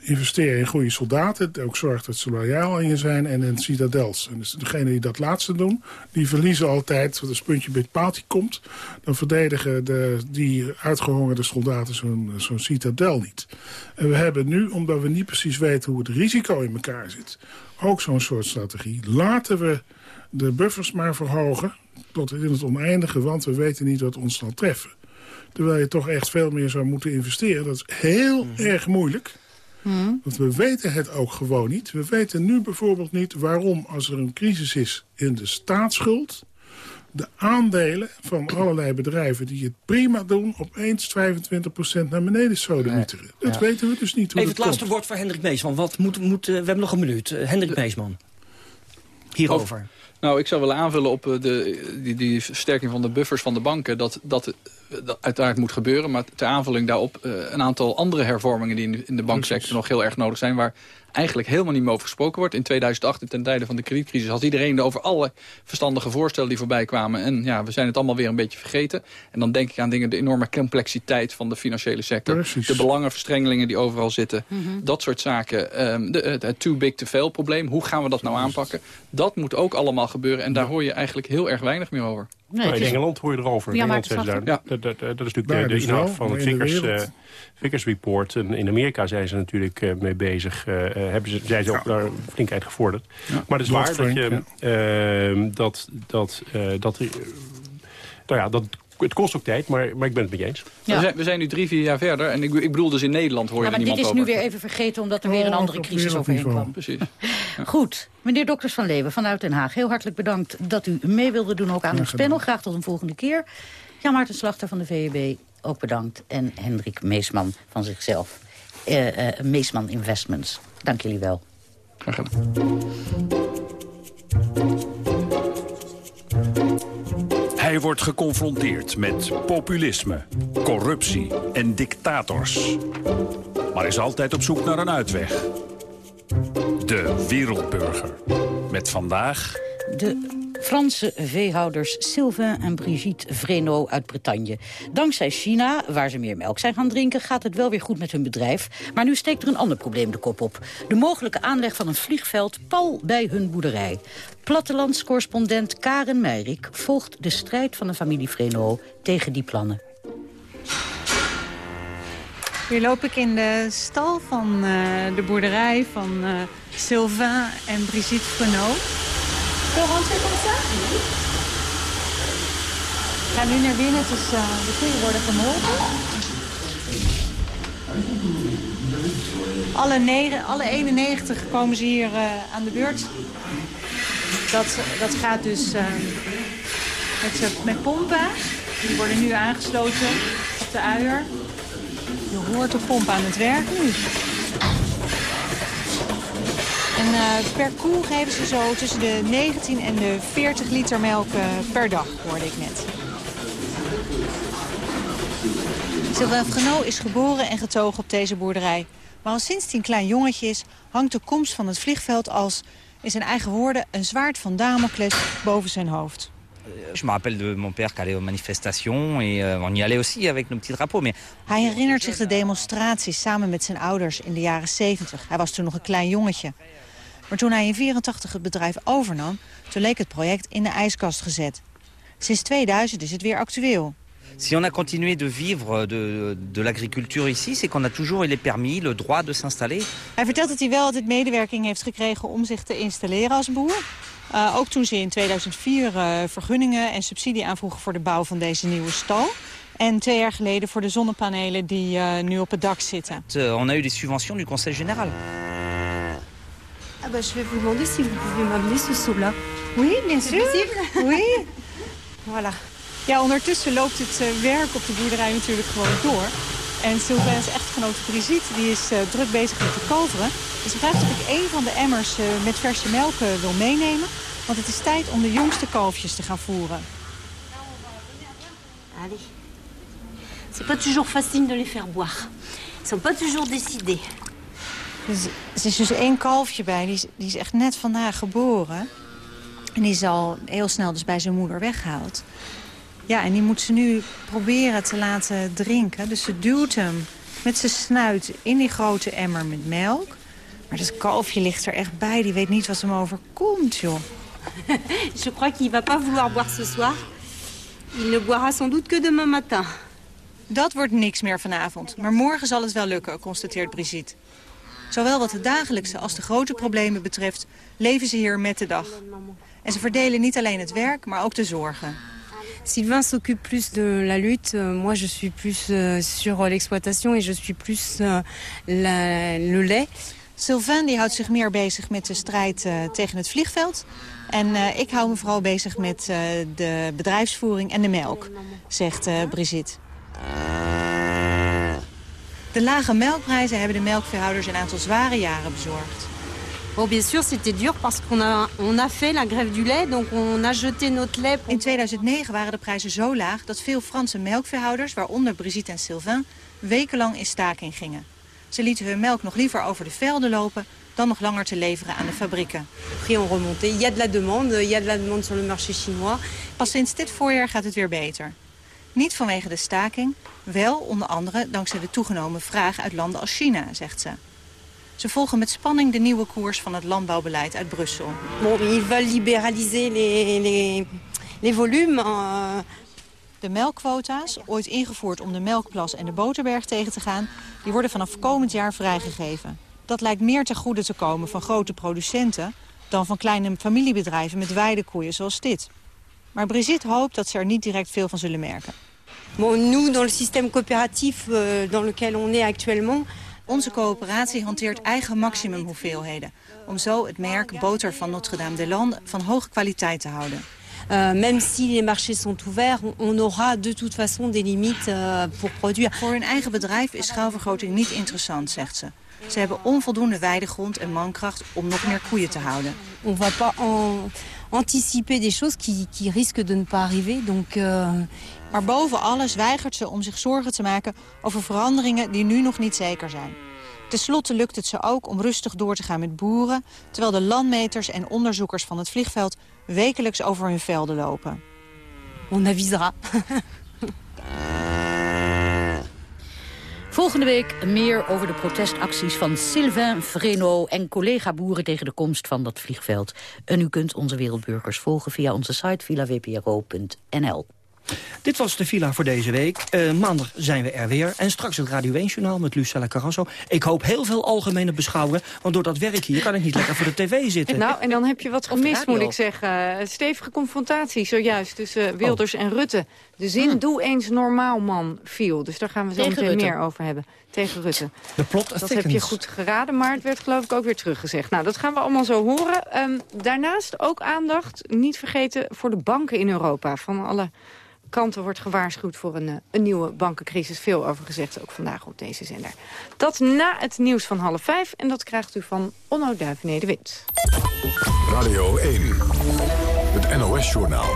investeren in goede soldaten. Ook zorgt dat ze loyaal aan je zijn. En in citadels. En dus degenen die dat laatste doen, die verliezen altijd. Als het puntje bij het paaltje komt, dan verdedigen de, die uitgehongerde soldaten zo'n zo'n citadel niet. En we hebben nu, omdat we niet precies weten hoe het risico in elkaar zit... ook zo'n soort strategie. Laten we de buffers maar verhogen tot in het oneindige, want we weten niet wat ons zal treffen. Terwijl je toch echt veel meer zou moeten investeren. Dat is heel mm. erg moeilijk. Mm. Want we weten het ook gewoon niet. We weten nu bijvoorbeeld niet waarom als er een crisis is in de staatsschuld... de aandelen van allerlei bedrijven die het prima doen... opeens 25% naar beneden zouden nee. Dat weten we dus niet hoe Even het laatste woord voor Hendrik Meesman. Wat moet, moet, uh, we hebben nog een minuut. Uh, Hendrik Meesman. Hierover. Nou, ik zou willen aanvullen op eh, de, die, die versterking van de buffers van de banken. Dat, dat, dat uiteraard moet gebeuren. Maar ter aanvulling daarop uh, een aantal andere hervormingen die in de, in de banksector nog heel erg nodig zijn. Waar eigenlijk helemaal niet meer over gesproken wordt. In 2008, ten tijde van de kredietcrisis, had iedereen over alle verstandige voorstellen die voorbij kwamen. En ja, we zijn het allemaal weer een beetje vergeten. En dan denk ik aan dingen, de enorme complexiteit van de financiële sector. Precies. De belangenverstrengelingen die overal zitten. Mm -hmm. Dat soort zaken. Um, de, het too big to fail probleem. Hoe gaan we dat nou aanpakken? Dat moet ook allemaal gebeuren. En daar hoor je eigenlijk heel erg weinig meer over. Nee, in Engeland hoor je erover. Ja, maar ja. Dat, dat, dat, is natuurlijk de, de inhoud van het Vickers, uh, Vickers Report. En in Amerika zijn ze natuurlijk uh, mee bezig. Uh, hebben ze, zijn ze ook daar flink uitgevorderd. Ja. Maar het is waar dat, je, ja. dat, dat, dat, nou ja, dat het kost ook tijd, maar, maar ik ben het met je eens. Ja. We, zijn, we, zijn, nu drie, vier jaar verder. En ik, ik bedoel dus in Nederland hoor je ja, maar niemand dit is nu weer even vergeten omdat er weer een oh, andere crisis overheen kwam. Precies. Ja. Goed, meneer Dokters van Leeuwen vanuit Den Haag. Heel hartelijk bedankt dat u mee wilde doen ook aan ons panel. Graag tot een volgende keer. Jan Maarten Slachter van de VEB, ook bedankt. En Hendrik Meesman van zichzelf. Uh, uh, Meesman Investments. Dank jullie wel. Graag gedaan. Hij wordt geconfronteerd met populisme, corruptie en dictators. Maar is altijd op zoek naar een uitweg. De Wereldburger. Met vandaag... De Franse veehouders Sylvain en Brigitte Vreno uit Bretagne. Dankzij China, waar ze meer melk zijn gaan drinken... gaat het wel weer goed met hun bedrijf. Maar nu steekt er een ander probleem de kop op. De mogelijke aanleg van een vliegveld pal bij hun boerderij. Plattelandscorrespondent Karen Meirik volgt de strijd van de familie Vreno tegen die plannen. Hier loop ik in de stal van uh, de boerderij van uh, Sylvain en Brigitte Frenot. Veel rentrer comme ça? Ik ga nu naar binnen, dus uh, de koeien worden gemolken. Alle, alle 91 komen ze hier uh, aan de beurt. Dat, dat gaat dus uh, met, met pompen. Die worden nu aangesloten op de uier. Je hoort de pomp aan het werk nu. En uh, per koe geven ze zo tussen de 19 en de 40 liter melk uh, per dag, hoorde ik net. Sylvain Frenot is geboren en getogen op deze boerderij. Maar al sinds hij een klein jongetje is, hangt de komst van het vliegveld als, in zijn eigen woorden, een zwaard van Damocles boven zijn hoofd. Je me rappelle de mon père qui allait aux manifestations et euh, on y allait aussi avec nos petits drapeaux. Mais... Hij herinnert zich de demonstraties samen met zijn ouders in de jaren 70. Hij was toen nog een klein jongetje. Maar toen hij in 84 het bedrijf overnam, toen leek het project in de ijskast gezet. Sinds 2000 is het weer actueel. Si on a continué de vivre de, de l'agriculture ici, c'est qu'on a toujours les permis, le droit de s'installer. Hij vertelt dat hij wel altijd medewerking heeft gekregen om zich te installeren als boer. Uh, ook toen ze in 2004 uh, vergunningen en subsidie aanvroegen voor de bouw van deze nieuwe stal. En twee jaar geleden voor de zonnepanelen die uh, nu op het dak zitten. on a eu des subventions du Conseil Général. Ah bah, je vais vous demander si vous pouvez m'amener ce seau-là. Oui, bien sûr. Oui. Voilà. Ja, ondertussen loopt het uh, werk op de boerderij natuurlijk gewoon door. En Sylvain's echtgenote Brigitte die is uh, druk bezig met de kalveren. Dus ze vraagt of ik een van de emmers uh, met verse melk wil meenemen. Want het is tijd om de jongste kalfjes te gaan voeren. Allez. C'est pas toujours facile de les faire boire. Ils sont pas toujours décidés. Dus, er is dus één kalfje bij, die is, die is echt net vandaag geboren. En die is al heel snel dus bij zijn moeder weggehaald. Ja, en die moet ze nu proberen te laten drinken. Dus ze duwt hem met zijn snuit in die grote emmer met melk. Maar dat kalfje ligt er echt bij. Die weet niet wat hem overkomt, joh. Je crois qu'il va pas vouloir boire ce soir. Il ne boira sans doute que demain matin. Dat wordt niks meer vanavond. Maar morgen zal het wel lukken, constateert Brigitte. Zowel wat de dagelijkse als de grote problemen betreft... leven ze hier met de dag. En ze verdelen niet alleen het werk, maar ook de zorgen. Sylvain s'occupe plus de la lutte. Moi, je suis plus uh, sur l'exploitation et je suis plus uh, la, le lait. Sylvain die houdt zich meer bezig met de strijd uh, tegen het vliegveld. En ik hou me vooral bezig met de bedrijfsvoering en de melk, zegt Brigitte. De lage melkprijzen hebben de melkveehouders een aantal zware jaren bezorgd. Bon, bien sûr, c'était dur parce qu'on a, on a fait la grève du lait, donc on a jeté notre lait. In 2009 waren de prijzen zo laag dat veel Franse melkveehouders, waaronder Brigitte en Sylvain, wekenlang in staking gingen. Ze lieten hun melk nog liever over de velden lopen dan nog langer te leveren aan de fabrieken. Prix ont remonté. Il y a de la demande, il y a de la demande sur le marché chinois. Pas sinds dit voorjaar gaat het weer beter. Niet vanwege de staking, wel onder andere dankzij de toegenomen vraag uit landen als China, zegt ze. Ze volgen met spanning de nieuwe koers van het landbouwbeleid uit Brussel. Bon, ils veulent libéraliser les, les, les volumes. Uh... De melkquota's, ooit ingevoerd om de melkplas en de boterberg tegen te gaan... die worden vanaf komend jaar vrijgegeven. Dat lijkt meer ten goede te komen van grote producenten... dan van kleine familiebedrijven met weidekoeien zoals dit. Maar Brigitte hoopt dat ze er niet direct veel van zullen merken. Bon, nous, dans le système coopératif euh, dans lequel on est actuellement... Onze coöperatie hanteert eigen maximumhoeveelheden... om zo het merk boter van Notre-Dame-des-Landes van hoge kwaliteit te houden. Uh, même si les marchés sont ouverts, on aura de toute façon des limites uh, pour produire. Voor hun eigen bedrijf is schaalvergroting niet interessant, zegt ze. Ze hebben onvoldoende weidegrond en mankracht om nog meer koeien te houden. on va pas en, anticiper des choses qui, qui risquent de ne pas arriver. Donc, uh... Maar boven alles weigert ze om zich zorgen te maken over veranderingen die nu nog niet zeker zijn. Ten slotte lukt het ze ook om rustig door te gaan met boeren... terwijl de landmeters en onderzoekers van het vliegveld wekelijks over hun velden lopen. On avisera. Volgende week meer over de protestacties van Sylvain Vreno en collega-boeren tegen de komst van dat vliegveld. En u kunt onze wereldburgers volgen via onze site villawpro.nl. Dit was de villa voor deze week. Uh, maandag zijn we er weer. En straks het Radio 1-journaal met Lucella Carrasso. Ik hoop heel veel algemene beschouwingen. Want door dat werk hier kan ik niet lekker voor de tv zitten. Nou, en dan heb je wat gemist, moet ik zeggen. Stevige confrontatie zojuist tussen Wilders en Rutte. De zin, hm. doe eens normaal, man, viel. Dus daar gaan we zo meteen meer over hebben. Tegen Rutte. De plot dat heb je goed geraden, maar het werd geloof ik ook weer teruggezegd. Nou, dat gaan we allemaal zo horen. Um, daarnaast ook aandacht, niet vergeten, voor de banken in Europa. Van alle kanten wordt gewaarschuwd voor een, eh, een nieuwe bankencrisis. Veel over gezegd, ook vandaag op deze zender. Dat na het nieuws van half vijf. En dat krijgt u van Onno Duivenede Wit. Radio 1, het NOS-journaal.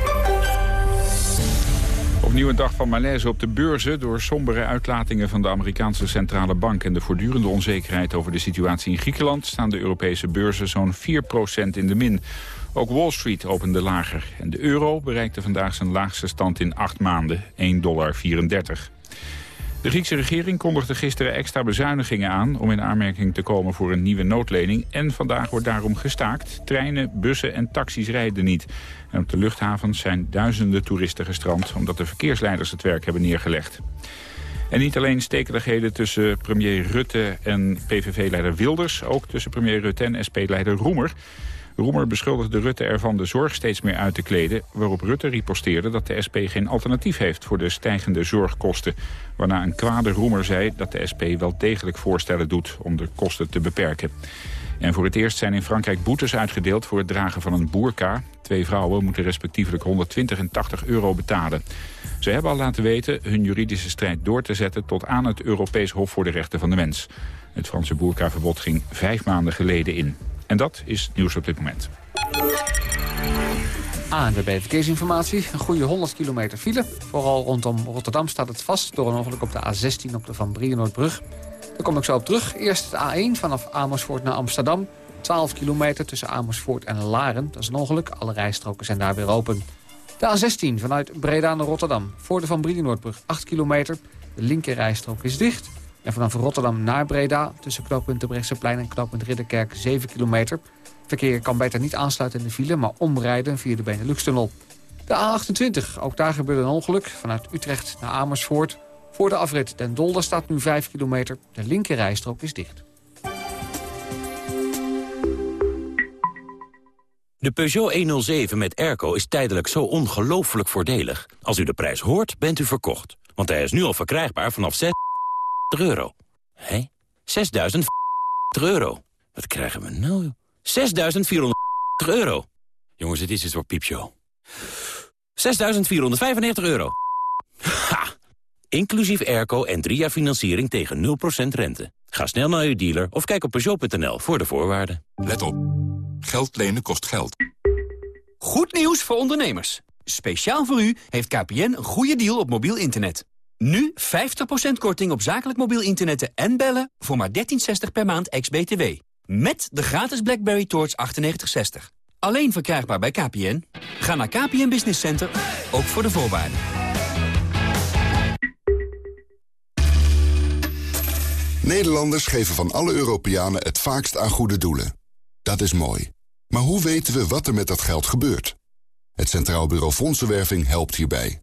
Opnieuw een dag van malaise op de beurzen... door sombere uitlatingen van de Amerikaanse Centrale Bank... en de voortdurende onzekerheid over de situatie in Griekenland... staan de Europese beurzen zo'n 4% in de min. Ook Wall Street opende lager. En de euro bereikte vandaag zijn laagste stand in acht maanden, 1,34 dollar. De Griekse regering kondigde gisteren extra bezuinigingen aan... om in aanmerking te komen voor een nieuwe noodlening. En vandaag wordt daarom gestaakt. Treinen, bussen en taxis rijden niet. En op de luchthavens zijn duizenden toeristen gestrand... omdat de verkeersleiders het werk hebben neergelegd. En niet alleen stekeligheden tussen premier Rutte en PVV-leider Wilders... ook tussen premier Rutte en SP-leider Roemer... Roemer beschuldigde Rutte ervan de zorg steeds meer uit te kleden... waarop Rutte riposteerde dat de SP geen alternatief heeft... voor de stijgende zorgkosten. Waarna een kwade Roemer zei dat de SP wel degelijk voorstellen doet... om de kosten te beperken. En voor het eerst zijn in Frankrijk boetes uitgedeeld voor het dragen van een boerka. Twee vrouwen moeten respectievelijk 120 en 80 euro betalen. Ze hebben al laten weten hun juridische strijd door te zetten... tot aan het Europees Hof voor de Rechten van de Mens. Het Franse boerkaverbod ging vijf maanden geleden in. En dat is nieuws op dit moment. ANWB Verkeersinformatie. Een goede 100 kilometer file. Vooral rondom Rotterdam staat het vast door een ongeluk op de A16 op de Van Brienoordbrug. Daar kom ik zo op terug. Eerst de A1 vanaf Amersfoort naar Amsterdam. 12 kilometer tussen Amersfoort en Laren. Dat is een ongeluk. Alle rijstroken zijn daar weer open. De A16 vanuit Breda naar Rotterdam. Voor de Van Brienoordbrug 8 kilometer. De linker rijstrook is dicht. En vanaf Rotterdam naar Breda tussen knooppunt Brechtseplein en knooppunt Ridderkerk 7 kilometer. Verkeer kan beter niet aansluiten in de file, maar omrijden via de Benelux-tunnel. De A28, ook daar gebeurde een ongeluk. Vanuit Utrecht naar Amersfoort. Voor de afrit Den Dolder staat nu 5 kilometer. De linker rijstrook is dicht. De Peugeot 107 met airco is tijdelijk zo ongelooflijk voordelig. Als u de prijs hoort, bent u verkocht. Want hij is nu al verkrijgbaar vanaf 6 euro. Hé? 6.000 euro. Wat krijgen we nou? 6.400 euro. Jongens, het is een soort piepshow. 6.495 euro. Ha! Inclusief airco en drie jaar financiering tegen 0% rente. Ga snel naar uw dealer of kijk op Peugeot.nl voor de voorwaarden. Let op. Geld lenen kost geld. Goed nieuws voor ondernemers. Speciaal voor u heeft KPN een goede deal op mobiel internet. Nu 50% korting op zakelijk mobiel internet en bellen voor maar 13,60 per maand ex-BTW. Met de gratis BlackBerry Torch 9860. Alleen verkrijgbaar bij KPN. Ga naar KPN Business Center, ook voor de voorwaarden. Nederlanders geven van alle Europeanen het vaakst aan goede doelen. Dat is mooi. Maar hoe weten we wat er met dat geld gebeurt? Het Centraal Bureau Fondsenwerving helpt hierbij.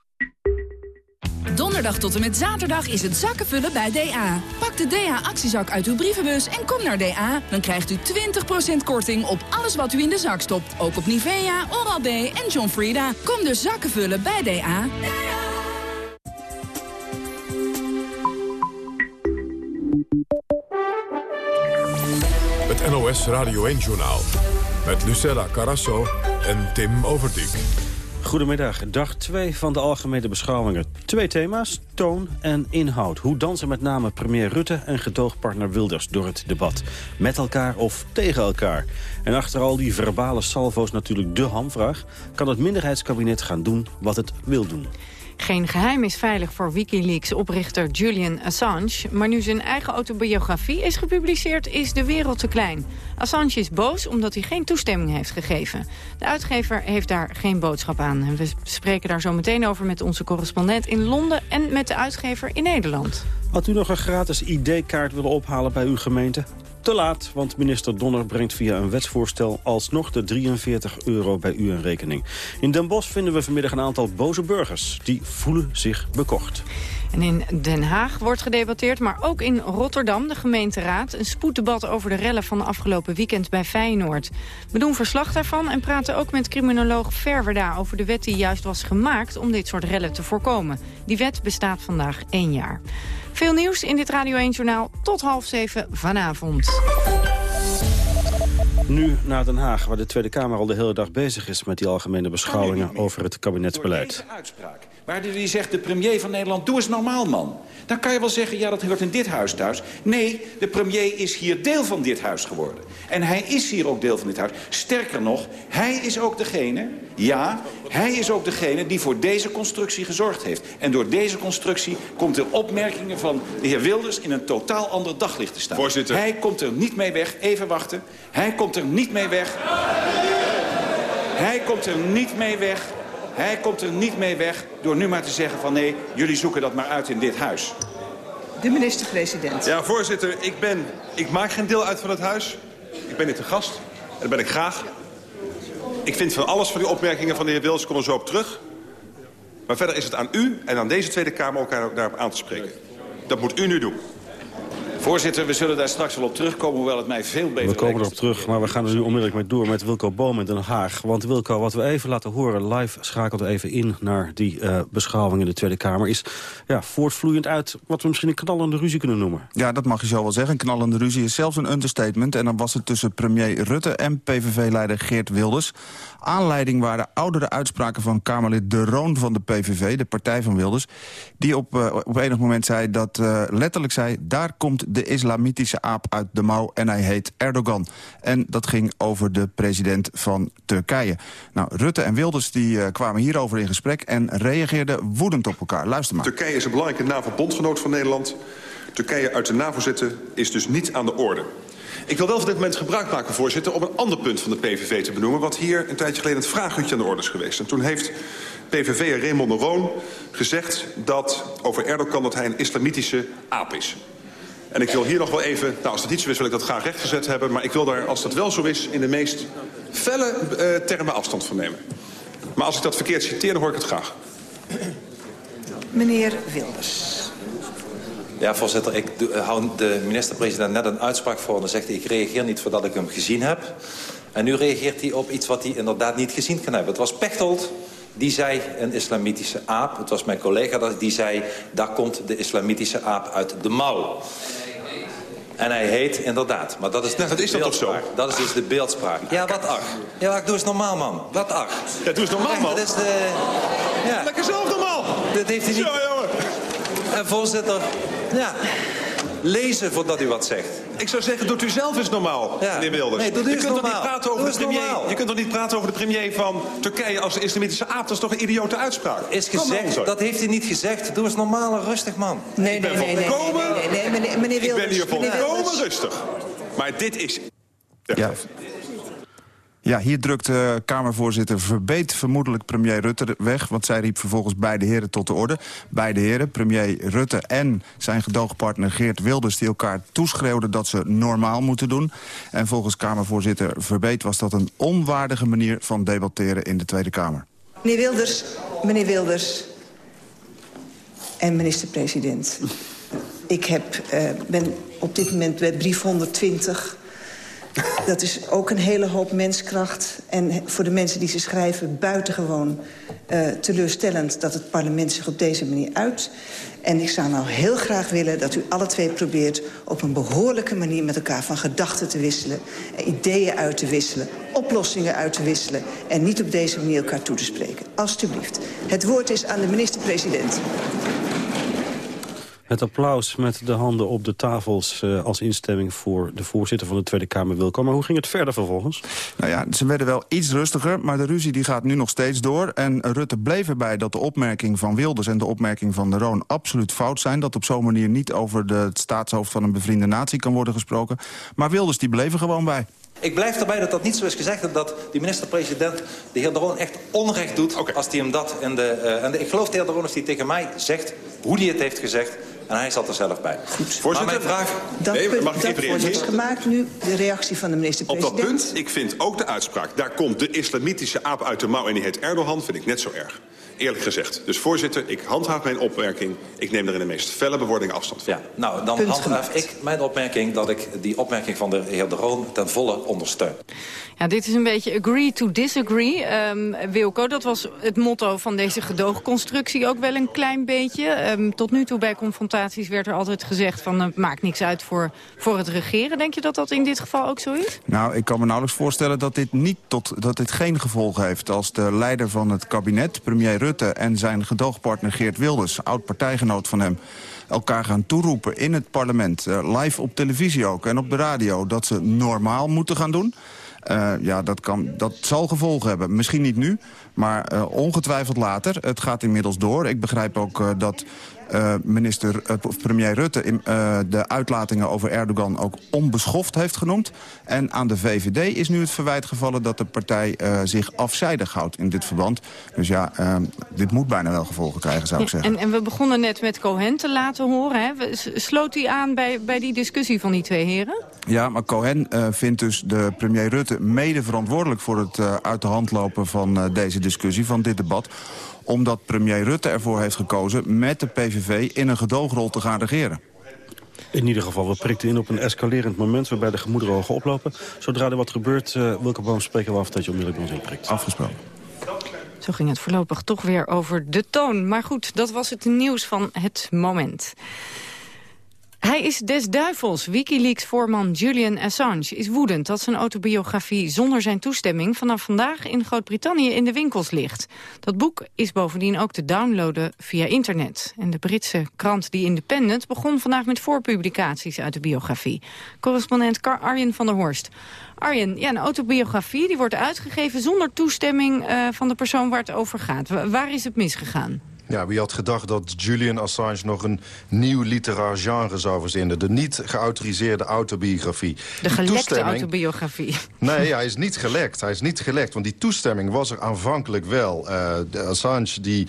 Donderdag tot en met zaterdag is het zakkenvullen bij DA. Pak de DA-actiezak uit uw brievenbus en kom naar DA. Dan krijgt u 20% korting op alles wat u in de zak stopt. Ook op Nivea, Oral-B en John Frieda. Kom dus zakkenvullen bij DA. Het NOS Radio 1-journaal. Met Lucella Carasso en Tim Overdijk. Goedemiddag, dag 2 van de algemene beschouwingen. Twee thema's, toon en inhoud. Hoe dansen met name premier Rutte en gedoogpartner Wilders door het debat? Met elkaar of tegen elkaar? En achter al die verbale salvo's natuurlijk de hamvraag... kan het minderheidskabinet gaan doen wat het wil doen? Geen geheim is veilig voor Wikileaks-oprichter Julian Assange. Maar nu zijn eigen autobiografie is gepubliceerd, is de wereld te klein. Assange is boos omdat hij geen toestemming heeft gegeven. De uitgever heeft daar geen boodschap aan. En we spreken daar zo meteen over met onze correspondent in Londen... en met de uitgever in Nederland. Had u nog een gratis ID-kaart willen ophalen bij uw gemeente? Te laat, want minister Donner brengt via een wetsvoorstel alsnog de 43 euro bij u in rekening. In Den Bosch vinden we vanmiddag een aantal boze burgers. Die voelen zich bekocht. En in Den Haag wordt gedebatteerd, maar ook in Rotterdam, de gemeenteraad... een spoeddebat over de rellen van de afgelopen weekend bij Feyenoord. We doen verslag daarvan en praten ook met criminoloog Verwerda... over de wet die juist was gemaakt om dit soort rellen te voorkomen. Die wet bestaat vandaag één jaar. Veel nieuws in dit Radio 1-journaal tot half zeven vanavond. Nu naar Den Haag, waar de Tweede Kamer al de hele dag bezig is... met die algemene beschouwingen over het kabinetsbeleid. Waar die zegt, de premier van Nederland, doe eens normaal, man. Dan kan je wel zeggen, ja, dat hoort in dit huis thuis. Nee, de premier is hier deel van dit huis geworden. En hij is hier ook deel van dit huis. Sterker nog, hij is ook degene, ja, hij is ook degene die voor deze constructie gezorgd heeft. En door deze constructie komt de opmerkingen van de heer Wilders in een totaal ander daglicht te staan. Voorzitter. Hij komt er niet mee weg, even wachten. Hij komt er niet mee weg. Hij komt er niet mee weg hij komt er niet mee weg door nu maar te zeggen van nee, jullie zoeken dat maar uit in dit huis. De minister-president. Ja, voorzitter, ik, ben, ik maak geen deel uit van het huis. Ik ben hier te gast. En dat ben ik graag. Ik vind van alles van die opmerkingen van de heer Wils, kom er zo op terug. Maar verder is het aan u en aan deze Tweede Kamer elkaar daarop aan te spreken. Dat moet u nu doen. Voorzitter, we zullen daar straks wel op terugkomen, hoewel het mij veel beter We komen erop terug, maar we gaan er nu onmiddellijk mee door met Wilco Boom in Den Haag. Want Wilco, wat we even laten horen, live schakelt even in naar die uh, beschouwing in de Tweede Kamer... is ja, voortvloeiend uit wat we misschien een knallende ruzie kunnen noemen. Ja, dat mag je zo wel zeggen. Een knallende ruzie is zelfs een understatement. En dan was het tussen premier Rutte en PVV-leider Geert Wilders. Aanleiding waren oudere uitspraken van Kamerlid De Roon van de PVV, de partij van Wilders... die op, uh, op enig moment zei dat, uh, letterlijk zei... daar komt de islamitische aap uit de mouw en hij heet Erdogan. En dat ging over de president van Turkije. Nou, Rutte en Wilders die, uh, kwamen hierover in gesprek en reageerden woedend op elkaar. Luister maar. Turkije is een belangrijke NAVO-bondgenoot van Nederland. Turkije uit de NAVO zetten is dus niet aan de orde. Ik wil wel van dit moment gebruik maken, voorzitter... om een ander punt van de PVV te benoemen... wat hier een tijdje geleden het vraaguurtje aan de orde is geweest. En toen heeft PVV'er Raymond de Roon gezegd dat over Erdogan... dat hij een islamitische aap is. En ik wil hier nog wel even, nou als dat niet zo is wil ik dat graag rechtgezet hebben... maar ik wil daar, als dat wel zo is, in de meest felle uh, termen afstand van nemen. Maar als ik dat verkeerd citeer, dan hoor ik het graag. Meneer Wilders. Ja, voorzitter, ik hou de minister-president net een uitspraak voor... en dan zegt hij, ik reageer niet voordat ik hem gezien heb. En nu reageert hij op iets wat hij inderdaad niet gezien kan hebben. Het was Pechtold, die zei een islamitische aap. Het was mijn collega die zei, daar komt de islamitische aap uit de mouw. En hij heet inderdaad. Maar dat is, nou, dat is dat toch zo? Dat is dus de beeldspraak. Ja, wat ach. Ja, doe eens normaal, man. Wat ach. Ja, doe eens normaal, man. Dat is de... Ja. Lekker zelf normaal. Dat heeft hij niet... Zo, jongen. En voorzitter, ja, lezen voordat u wat zegt. Ik zou zeggen, doet u zelf eens normaal, ja. meneer Wilders. Nee, doe je, kunt normaal. Toch niet praten over de premier, je kunt toch niet praten over de premier van Turkije als de islamitische aap? Dat is toch een idiote uitspraak? Is gezegd, dat heeft hij niet gezegd. Doe eens normaal en rustig, man. Nee, nee, nee, nee, volkomen, nee, nee, nee, meneer, meneer Wilders. Ik ben hier volkomen rustig. Maar dit is... Ja. Ja, hier drukt uh, Kamervoorzitter Verbeet vermoedelijk premier Rutte weg... want zij riep vervolgens beide heren tot de orde. Beide heren, premier Rutte en zijn gedoogpartner Geert Wilders... die elkaar toeschreeuwden dat ze normaal moeten doen. En volgens Kamervoorzitter Verbeet was dat een onwaardige manier van debatteren in de Tweede Kamer. Meneer Wilders, meneer Wilders... en minister-president. Ik heb, uh, ben op dit moment bij brief 120 dat is ook een hele hoop menskracht. En voor de mensen die ze schrijven buitengewoon uh, teleurstellend... dat het parlement zich op deze manier uit. En ik zou nou heel graag willen dat u alle twee probeert... op een behoorlijke manier met elkaar van gedachten te wisselen... ideeën uit te wisselen, oplossingen uit te wisselen... en niet op deze manier elkaar toe te spreken. Alsjeblieft. Het woord is aan de minister-president. Het applaus met de handen op de tafels uh, als instemming voor de voorzitter van de Tweede Kamer Wilco. Maar hoe ging het verder vervolgens? Nou ja, ze werden wel iets rustiger, maar de ruzie die gaat nu nog steeds door. En Rutte bleef erbij dat de opmerking van Wilders en de opmerking van de Roon absoluut fout zijn. Dat op zo'n manier niet over de, het staatshoofd van een bevriende natie kan worden gesproken. Maar Wilders die bleef er gewoon bij. Ik blijf erbij dat dat niet zo is gezegd... en dat die minister-president de heer De Roon echt onrecht doet... Okay. als hij hem dat in de, uh, en de, Ik geloof de heer De Roon als hij tegen mij zegt hoe hij het heeft gezegd... En hij zat er zelf bij. Goed. Voorzitter, mijn vraag... Dat nee, punt, mag ik even reageren? is gemaakt nu, de reactie van de minister-president. Op dat punt, ik vind ook de uitspraak... daar komt de islamitische aap uit de mouw en die heet Erdogan... vind ik net zo erg. Eerlijk gezegd. Dus voorzitter, ik handhaaf mijn opmerking. Ik neem er in de meest felle bewoording afstand van. Ja, nou, dan handhaaf ik mijn opmerking... dat ik die opmerking van de heer De Roon ten volle ondersteun. Ja, dit is een beetje agree to disagree. Um, Wilco, dat was het motto van deze gedoogconstructie ook wel een klein beetje. Um, tot nu toe bij confrontaties werd er altijd gezegd van... het maakt niks uit voor, voor het regeren. Denk je dat dat in dit geval ook zo is? Nou, ik kan me nauwelijks voorstellen dat dit, niet tot, dat dit geen gevolgen heeft... als de leider van het kabinet, premier Rutte... en zijn gedoogpartner Geert Wilders, oud-partijgenoot van hem elkaar gaan toeroepen in het parlement, uh, live op televisie ook en op de radio... dat ze normaal moeten gaan doen. Uh, ja, dat, kan, dat zal gevolgen hebben. Misschien niet nu, maar uh, ongetwijfeld later. Het gaat inmiddels door. Ik begrijp ook uh, dat minister, of premier Rutte in, de uitlatingen over Erdogan ook onbeschoft heeft genoemd. En aan de VVD is nu het verwijt gevallen dat de partij zich afzijdig houdt in dit verband. Dus ja, dit moet bijna wel gevolgen krijgen, zou ik zeggen. En, en we begonnen net met Cohen te laten horen. Hè? Sloot hij aan bij, bij die discussie van die twee heren? Ja, maar Cohen vindt dus de premier Rutte mede verantwoordelijk voor het uit de hand lopen van deze discussie, van dit debat omdat premier Rutte ervoor heeft gekozen met de PVV in een gedoogrol te gaan regeren. In ieder geval, we prikten in op een escalerend moment... waarbij de gemoederen hoog oplopen. Zodra er wat gebeurt, uh, welke boom spreken we af dat je onmiddellijk ons inprikt. Afgesproken. Zo ging het voorlopig toch weer over de toon. Maar goed, dat was het nieuws van het moment. Hij is des duivels. Wikileaks-voorman Julian Assange is woedend dat zijn autobiografie zonder zijn toestemming vanaf vandaag in Groot-Brittannië in de winkels ligt. Dat boek is bovendien ook te downloaden via internet. En de Britse krant The Independent begon vandaag met voorpublicaties uit de biografie. Correspondent Arjen van der Horst. Arjen, ja, een autobiografie die wordt uitgegeven zonder toestemming uh, van de persoon waar het over gaat. Waar is het misgegaan? Ja, wie had gedacht dat Julian Assange nog een nieuw literair genre zou verzinnen? De niet geautoriseerde autobiografie. De gelekte autobiografie. Nee, hij is niet gelekt. Hij is niet gelekt, want die toestemming was er aanvankelijk wel. Uh, Assange, die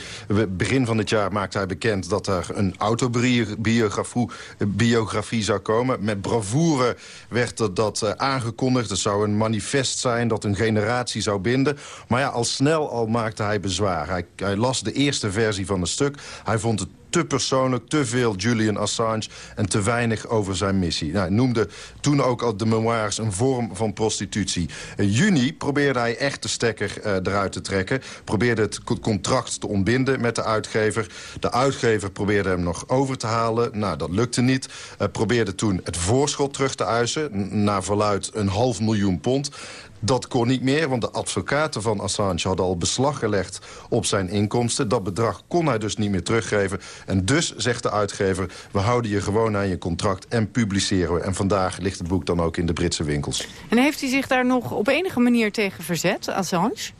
begin van dit jaar maakte hij bekend... dat er een autobiografie zou komen. Met bravoure werd er dat uh, aangekondigd. Het zou een manifest zijn dat een generatie zou binden. Maar ja, al snel al maakte hij bezwaar. Hij, hij las de eerste versie van het stuk. Hij vond het te persoonlijk, te veel Julian Assange... en te weinig over zijn missie. Nou, hij noemde toen ook al de memoires een vorm van prostitutie. In juni probeerde hij echt de stekker uh, eruit te trekken. Probeerde het contract te ontbinden met de uitgever. De uitgever probeerde hem nog over te halen. Nou, dat lukte niet. Uh, probeerde toen het voorschot terug te eisen. Naar verluid een half miljoen pond. Dat kon niet meer, want de advocaten van Assange hadden al beslag gelegd op zijn inkomsten. Dat bedrag kon hij dus niet meer teruggeven. En dus zegt de uitgever, we houden je gewoon aan je contract en publiceren we. En vandaag ligt het boek dan ook in de Britse winkels. En heeft hij zich daar nog op enige manier tegen verzet, Assange?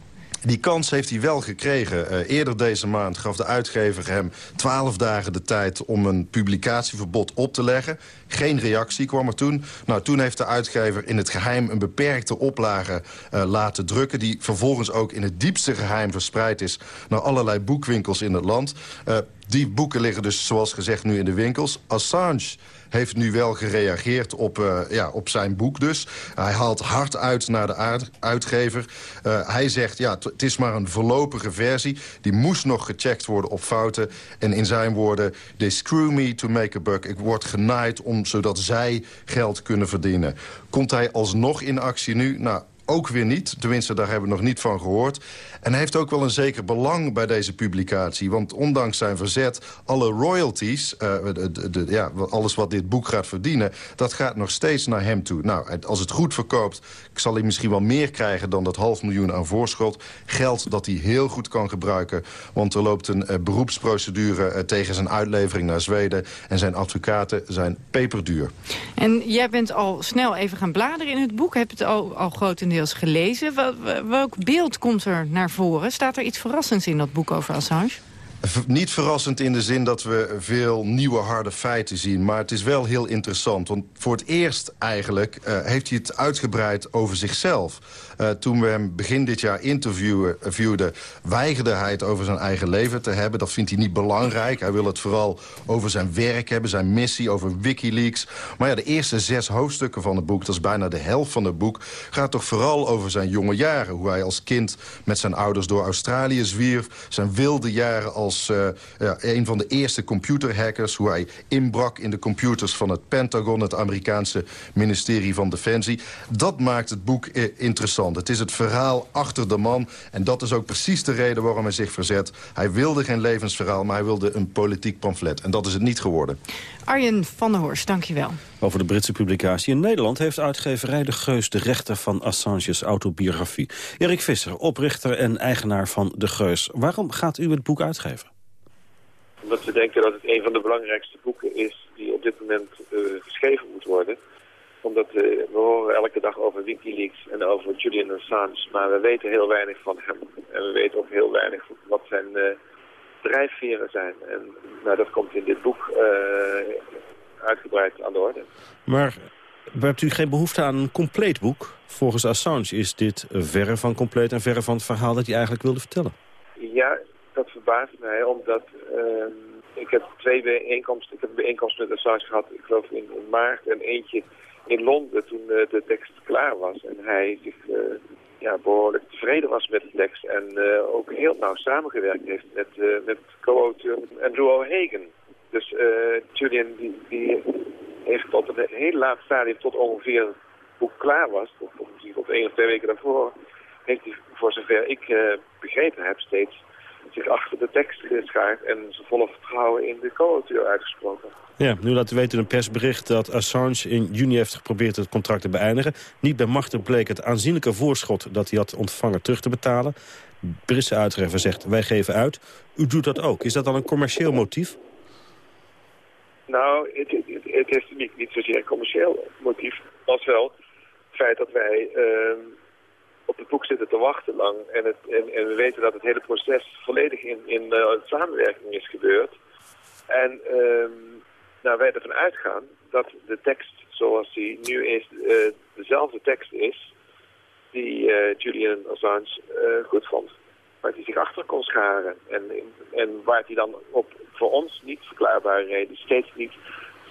Die kans heeft hij wel gekregen. Uh, eerder deze maand gaf de uitgever hem twaalf dagen de tijd... om een publicatieverbod op te leggen. Geen reactie kwam er toen. Nou, toen heeft de uitgever in het geheim een beperkte oplage uh, laten drukken... die vervolgens ook in het diepste geheim verspreid is... naar allerlei boekwinkels in het land. Uh, Die boeken liggen dus, zoals gezegd, nu in de winkels. Assange heeft nu wel gereageerd op, uh, ja, op zijn boek dus. Hij haalt hard uit naar de uitgever. Uh, hij zegt, ja, het is maar een voorlopige versie. Die moest nog gecheckt worden op fouten. En in zijn woorden, they screw me to make a buck. Ik word genaaid om, zodat zij geld kunnen verdienen. Komt hij alsnog in actie nu? Nou, ook weer niet. Tenminste, daar hebben we nog niet van gehoord. En hij heeft ook wel een zeker belang bij deze publicatie. Want ondanks zijn verzet, alle royalties... Uh, de, ja, alles wat dit boek gaat verdienen... dat gaat nog steeds naar hem toe. Nou, als het goed verkoopt, zal hij misschien wel meer krijgen... dan dat half miljoen aan voorschot. Geld dat hij heel goed kan gebruiken. Want er loopt een uh, beroepsprocedure uh, tegen zijn uitlevering naar Zweden. En zijn advocaten zijn peperduur. En jij bent al snel even gaan bladeren in het boek. Heb het al, al grotendeels gelezen. Welk beeld komt er naar voren. Staat er iets verrassends in dat boek over Assange? Niet verrassend in de zin dat we veel nieuwe harde feiten zien. Maar het is wel heel interessant. Want voor het eerst eigenlijk uh, heeft hij het uitgebreid over zichzelf. Uh, toen we hem begin dit jaar interviewden... weigerde hij het over zijn eigen leven te hebben. Dat vindt hij niet belangrijk. Hij wil het vooral over zijn werk hebben, zijn missie, over Wikileaks. Maar ja, de eerste zes hoofdstukken van het boek... dat is bijna de helft van het boek... gaat toch vooral over zijn jonge jaren. Hoe hij als kind met zijn ouders door Australië zwierf. Zijn wilde jaren als uh, ja, een van de eerste computerhackers. Hoe hij inbrak in de computers van het Pentagon... het Amerikaanse ministerie van Defensie. Dat maakt het boek interessant. Het is het verhaal achter de man. En dat is ook precies de reden waarom hij zich verzet. Hij wilde geen levensverhaal, maar hij wilde een politiek pamflet. En dat is het niet geworden. Arjen van der Horst, dankjewel. Over de Britse publicatie in Nederland heeft uitgeverij De Geus... de rechter van Assange's autobiografie. Erik Visser, oprichter en eigenaar van De Geus. Waarom gaat u het boek uitgeven? Omdat we denken dat het een van de belangrijkste boeken is... die op dit moment uh, geschreven moet worden omdat uh, we horen elke dag over Wikileaks en over Julian Assange. Maar we weten heel weinig van hem. En we weten ook heel weinig wat zijn uh, drijfveren zijn. En nou, dat komt in dit boek uh, uitgebreid aan de orde. Maar hebt u geen behoefte aan een compleet boek? Volgens Assange is dit verre van compleet en verre van het verhaal dat hij eigenlijk wilde vertellen. Ja, dat verbaast mij, omdat... Ehm, ik heb twee bijeenkomsten. Ik heb een bijeenkomst met Assange gehad, ik geloof in, in maart. En eentje in Londen toen uh, de tekst klaar was. En hij zich uh, ja, behoorlijk tevreden was met de tekst. En uh, ook heel nauw samengewerkt heeft met, met co-auteur Andrew O'Hagan. Dus Julian die, die, heeft tot een heel laat stadium, tot ongeveer boek klaar was, of misschien tot één of twee weken daarvoor, heeft hij voor zover ik begrepen heb steeds zich achter de tekst geschaard en zijn volle vertrouwen in de co-auteur uitgesproken. Ja, nu laat u weten in een persbericht dat Assange in juni heeft geprobeerd het contract te beëindigen. Niet bij machten bleek het aanzienlijke voorschot dat hij had ontvangen terug te betalen. Britse uitgever zegt wij geven uit. U doet dat ook. Is dat dan een commercieel motief? Nou, het, het, het is niet, niet zozeer een commercieel motief als wel het feit dat wij... Uh, op het boek zitten te wachten lang. En, het, en, en we weten dat het hele proces volledig in, in uh, samenwerking is gebeurd. En um, nou, wij ervan uitgaan dat de tekst zoals die nu is, uh, dezelfde tekst is die uh, Julian Assange goed vond. Waar hij zich achter kon scharen. En, en waar hij dan op voor ons niet verklaarbare reden steeds niet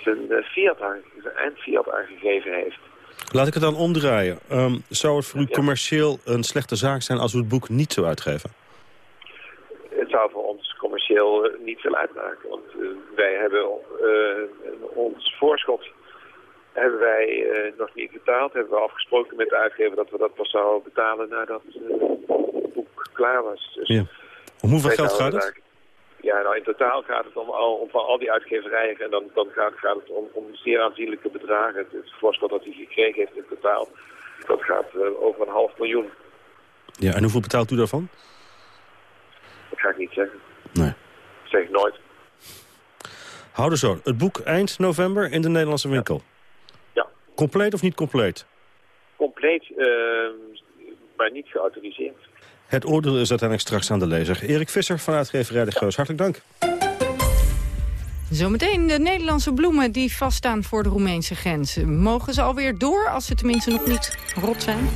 zijn, fiat zijn eindfiat aangegeven heeft. Laat ik het dan omdraaien. Um, zou het voor u commercieel een slechte zaak zijn als u het boek niet zou uitgeven? Het zou voor ons commercieel uh, niet veel uitmaken. Want uh, wij hebben uh, ons voorschot hebben wij nog niet betaald. Hebben we afgesproken met de uitgever dat we dat pas zouden betalen nadat het boek klaar was. Dus ja. Om hoeveel geld gaat het? Ja, nou in totaal gaat het om al, om van al die uitgeverijen en dan, dan gaat, gaat het om, om zeer aanzienlijke bedragen. Het, het voorschot dat hij gekregen heeft in totaal, dat gaat uh, over een half miljoen. Ja, en hoeveel betaalt u daarvan? Dat ga ik niet zeggen. Nee. Dat zeg ik nooit. Hou zo. Het boek eind november in de Nederlandse winkel. Ja. Compleet of niet compleet? Compleet, uh, maar niet geautoriseerd. Het oordeel is uiteindelijk straks aan de lezer. Erik Visser van uitgeverij De Geus, hartelijk dank. Zometeen de Nederlandse bloemen die vaststaan voor de Roemeense grens. Mogen ze alweer door, als ze tenminste nog niet rot zijn?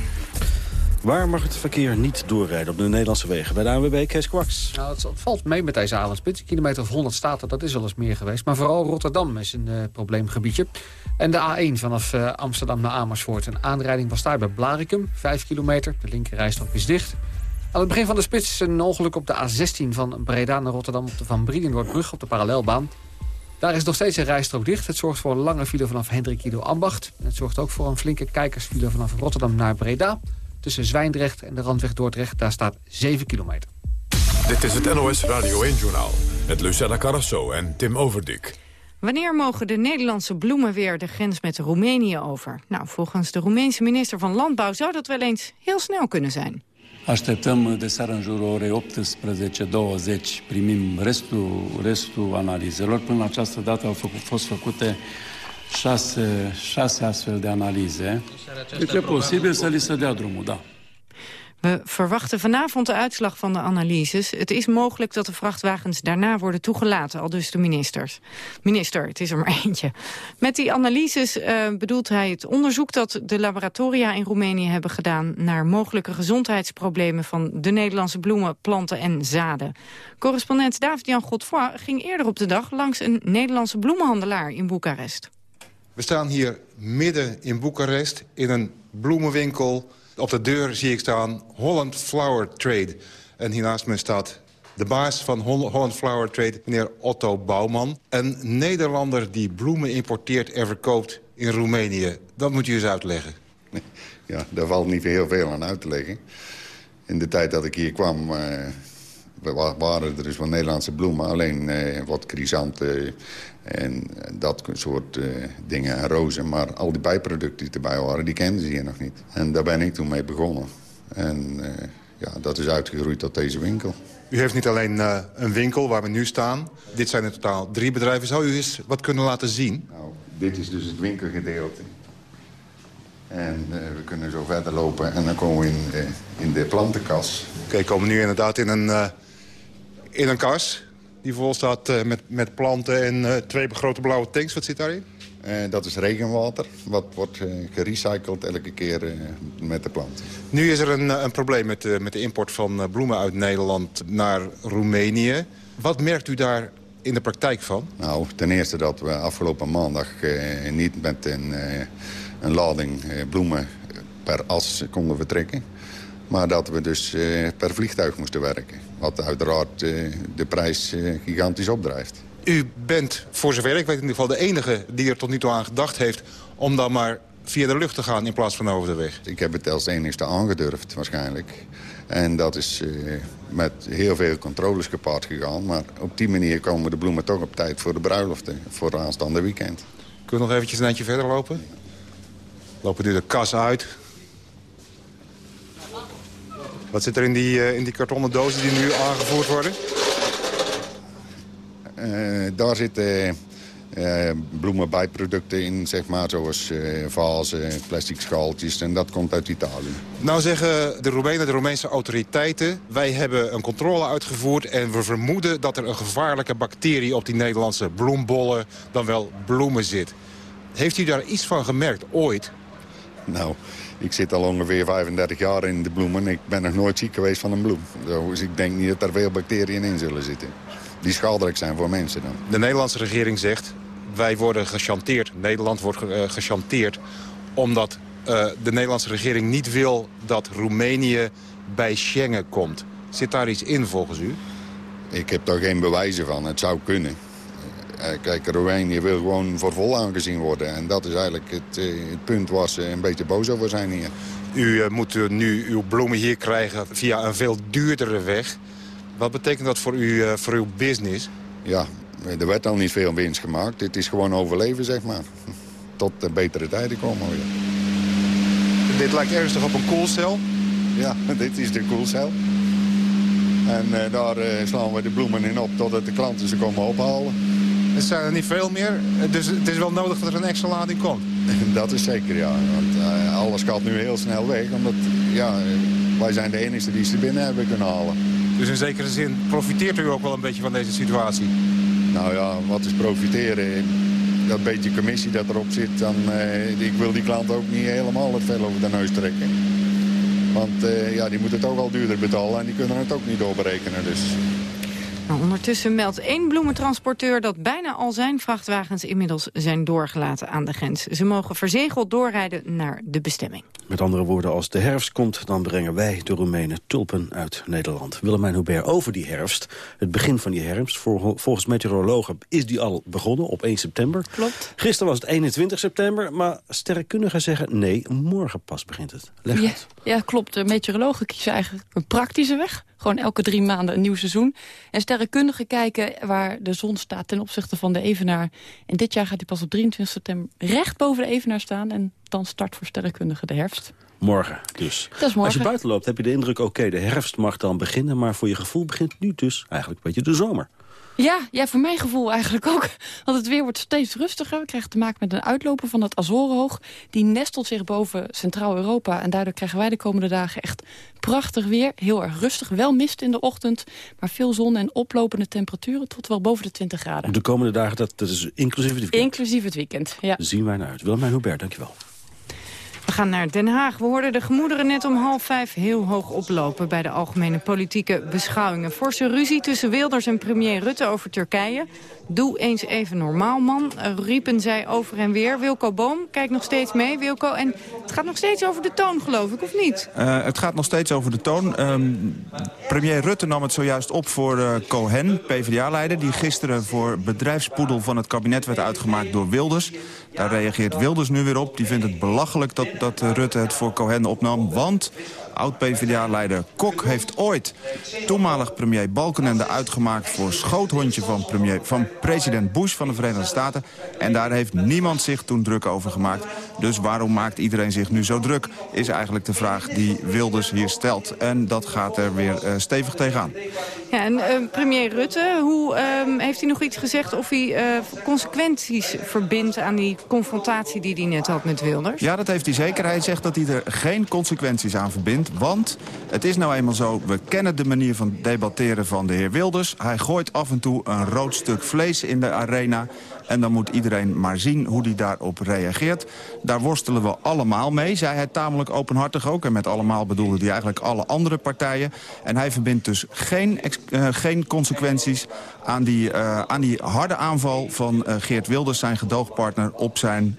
Waar mag het verkeer niet doorrijden op de Nederlandse wegen? Bij de ANWB, Kees Kwaks. Nou, het valt mee met deze avondspits. Een kilometer of 100 staat er, dat is wel eens meer geweest. Maar vooral Rotterdam is een uh, probleemgebiedje. En de A1 vanaf uh, Amsterdam naar Amersfoort. Een aanrijding was daar bij Blarikum, 5 kilometer. De linkerrijstrook is dicht. Aan het begin van de spits een ongeluk op de A16 van Breda naar Rotterdam... op de Van Brienenoordbrug op de parallelbaan. Daar is nog steeds een rijstrook dicht. Het zorgt voor een lange file vanaf Hendrik Ido Ambacht. En het zorgt ook voor een flinke kijkersfile vanaf Rotterdam naar Breda. Tussen Zwijndrecht en de Randweg Dordrecht, daar staat 7 kilometer. Dit is het NOS Radio 1-journaal met Lucella Carrasso en Tim Overdik. Wanneer mogen de Nederlandse bloemen weer de grens met Roemenië over? Nou, volgens de Roemeense minister van Landbouw zou dat wel eens heel snel kunnen zijn. Așteptăm de seară în jurul orei 18-20 primim restul, restul analizelor. Până la această dată au făcut, fost făcute șase, șase astfel de analize. Deci e posibil să li se dea drumul, da. We verwachten vanavond de uitslag van de analyses. Het is mogelijk dat de vrachtwagens daarna worden toegelaten, al dus de ministers. Minister, het is er maar eentje. Met die analyses uh, bedoelt hij het onderzoek dat de laboratoria in Roemenië hebben gedaan naar mogelijke gezondheidsproblemen van de Nederlandse bloemen, planten en zaden. Correspondent David-Jan Godfroy ging eerder op de dag langs een Nederlandse bloemenhandelaar in Boekarest. We staan hier midden in Boekarest in een bloemenwinkel op de deur zie ik staan Holland Flower Trade. En hiernaast me staat de baas van Holland Flower Trade, meneer Otto Bouwman. Een Nederlander die bloemen importeert en verkoopt in Roemenië. Dat moet u eens uitleggen. Ja, daar valt niet heel veel aan uit te leggen. In de tijd dat ik hier kwam... Uh waren er dus wel Nederlandse bloemen. Alleen eh, wat chrysanten en dat soort uh, dingen en rozen. Maar al die bijproducten die erbij waren, die kenden ze hier nog niet. En daar ben ik toen mee begonnen. En uh, ja, dat is uitgegroeid tot deze winkel. U heeft niet alleen uh, een winkel waar we nu staan. Dit zijn in totaal drie bedrijven. Zou u eens wat kunnen laten zien? Nou, dit is dus het winkelgedeelte. En we kunnen zo verder lopen en dan komen we in, in de plantenkas. Oké, okay, komen nu inderdaad in een, in een kas die vol staat uh, met, met planten en uh, twee grote blauwe tanks. Wat zit daarin? Uh, dat is regenwater. Wat wordt gerecycled elke keer met de plant. Nu is er een, een probleem met de, met de import van bloemen uit Nederland naar Roemenië. Wat merkt u daar in de praktijk van? Nou, ten eerste dat we afgelopen maandag niet met een, een lading bloemen per as konden vertrekken. Maar dat we dus uh, per vliegtuig moesten werken. Wat uiteraard uh, de prijs uh, gigantisch opdrijft. U bent, voor zover ik weet in ieder geval, de enige die er tot nu toe aan gedacht heeft... om dan maar via de lucht te gaan in plaats van over de weg. Ik heb het als enigste aangedurfd waarschijnlijk. En dat is met heel veel controles gepaard gegaan. Maar op die manier komen de bloemen toch op tijd voor de bruiloften. Voor de aanstaande weekend. Kunnen we nog eventjes een eindje verder lopen? Lopen nu de kas uit. Wat zit er in die, uh, in die kartonnen dozen die nu aangevoerd worden? Uh, daar zitten uh, bloemenbijproducten in, zeg maar, zoals vazen, plastic schaaltjes. En dat komt uit Italië. Nou zeggen de Roemenen, de Roemeense autoriteiten... wij hebben een controle uitgevoerd en we vermoeden dat er een gevaarlijke bacterie... op die Nederlandse bloembollen, dan wel bloemen zit. Heeft u daar iets van gemerkt, ooit? Nou, ik zit al ongeveer 35 jaar in de bloemen. Ik ben nog nooit ziek geweest van een bloem. Dus ik denk niet dat er veel bacteriën in zullen zitten. Die schadelijk zijn voor mensen dan. De Nederlandse regering zegt... wij worden gechanteerd, Nederland wordt uh, gechanteerd... omdat uh, de Nederlandse regering niet wil dat Roemenië bij Schengen komt. Zit daar iets in volgens u? Ik heb daar geen bewijzen van. Het zou kunnen. Uh, kijk, Roemenië wil gewoon voor vol aangezien worden. En dat is eigenlijk het, uh, het punt waar ze een beetje boos over zijn hier. U uh, moet nu uw bloemen hier krijgen via een veel duurdere weg. Wat betekent dat voor, u, voor uw business? Ja, er werd al niet veel winst gemaakt. Het is gewoon overleven, zeg maar. Tot betere tijden komen. Dit lijkt ernstig op een koelcel? Ja, dit is de koelcel. En daar slaan we de bloemen in op totdat de klanten ze komen ophalen. Er zijn er niet veel meer, dus het is wel nodig dat er een extra lading komt. Dat is zeker, ja. Want uh, alles gaat nu heel snel weg, omdat ja, wij zijn de enige die ze binnen hebben kunnen halen. Dus in zekere zin profiteert u ook wel een beetje van deze situatie? Nou ja, wat is profiteren? Dat beetje commissie dat erop zit, dan, uh, ik wil die klant ook niet helemaal het vel over de neus trekken. Want eh, ja, die moeten het ook al duurder betalen en die kunnen het ook niet doorberekenen. Dus Nou, ondertussen meldt één bloementransporteur dat bijna al zijn vrachtwagens inmiddels zijn doorgelaten aan de grens. Ze mogen verzegeld doorrijden naar de bestemming. Met andere woorden, als de herfst komt, dan brengen wij de Roemenen tulpen uit Nederland. Willemijn Hubert over die herfst, het begin van die herfst. volgens meteorologen is die al begonnen op 1 september. Klopt. Gisteren was het 21 september, maar sterrenkundigen zeggen nee, morgen pas begint het. Leg ja, ja, klopt. De meteorologen kiezen eigenlijk een praktische weg. Gewoon elke drie maanden een nieuw seizoen. En sterrenkundigen kijken waar de zon staat ten opzichte van de evenaar. En dit jaar gaat hij pas op 23 september recht boven de evenaar staan. En dan start voor sterrenkundigen de herfst. Morgen dus. Dat is morgen. Als je buiten loopt heb je de indruk, oké, de herfst mag dan beginnen... maar voor je gevoel begint nu dus eigenlijk een beetje de zomer. Ja, ja, voor mijn gevoel eigenlijk ook. Want het weer wordt steeds rustiger. We krijgen te maken met een uitloper van het Azorenhoog. Die nestelt zich boven Centraal-Europa. En daardoor krijgen wij de komende dagen echt prachtig weer. Heel erg rustig. Wel mist in de ochtend. Maar veel zon en oplopende temperaturen tot wel boven de 20 graden. De komende dagen, dat, dat is inclusief het weekend. Inclusief het weekend, ja. Zien wij naar uit. Willemijn Hubert, dankjewel. We gaan naar Den Haag. We hoorden de gemoederen net om half vijf heel hoog oplopen... bij de algemene politieke beschouwingen. Forse ruzie tussen Wilders en premier Rutte over Turkije. Doe eens even normaal, man, riepen zij over en weer. Wilco Boom kijkt nog steeds mee, Wilco. En het gaat nog steeds over de toon, geloof ik, of niet? Uh, het gaat nog steeds over de toon. Um, premier Rutte nam het zojuist op voor uh, Cohen, PvdA-leider... die gisteren voor bedrijfspoedel van het kabinet werd uitgemaakt door Wilders. Daar reageert Wilders nu weer op. Die vindt het belachelijk dat, dat Rutte het voor Cohen opnam. Want oud-PVDA-leider Kok heeft ooit toenmalig premier Balkenende uitgemaakt... voor schoothondje van, premier, van president Bush van de Verenigde Staten. En daar heeft niemand zich toen druk over gemaakt. Dus waarom maakt iedereen zich nu zo druk? Is eigenlijk de vraag die Wilders hier stelt. En dat gaat er weer uh, stevig tegenaan. Ja, en uh, premier Rutte, hoe, uh, heeft hij nog iets gezegd... of hij consequenties verbindt aan die confrontatie die hij net had met Wilders? Ja, dat heeft hij zeker. Hij zegt dat hij er geen consequenties aan verbindt. Want het is nou eenmaal zo, we kennen de manier van debatteren van de heer Wilders. Hij gooit af en toe een rood stuk vlees in de arena. En dan moet iedereen maar zien hoe hij daarop reageert. Daar worstelen we allemaal mee, zei hij tamelijk openhartig ook. En met allemaal bedoelde hij eigenlijk alle andere partijen. En hij verbindt dus geen, uh, geen consequenties aan die, uh, aan die harde aanval van uh, Geert Wilders, zijn gedoogpartner, op, zijn,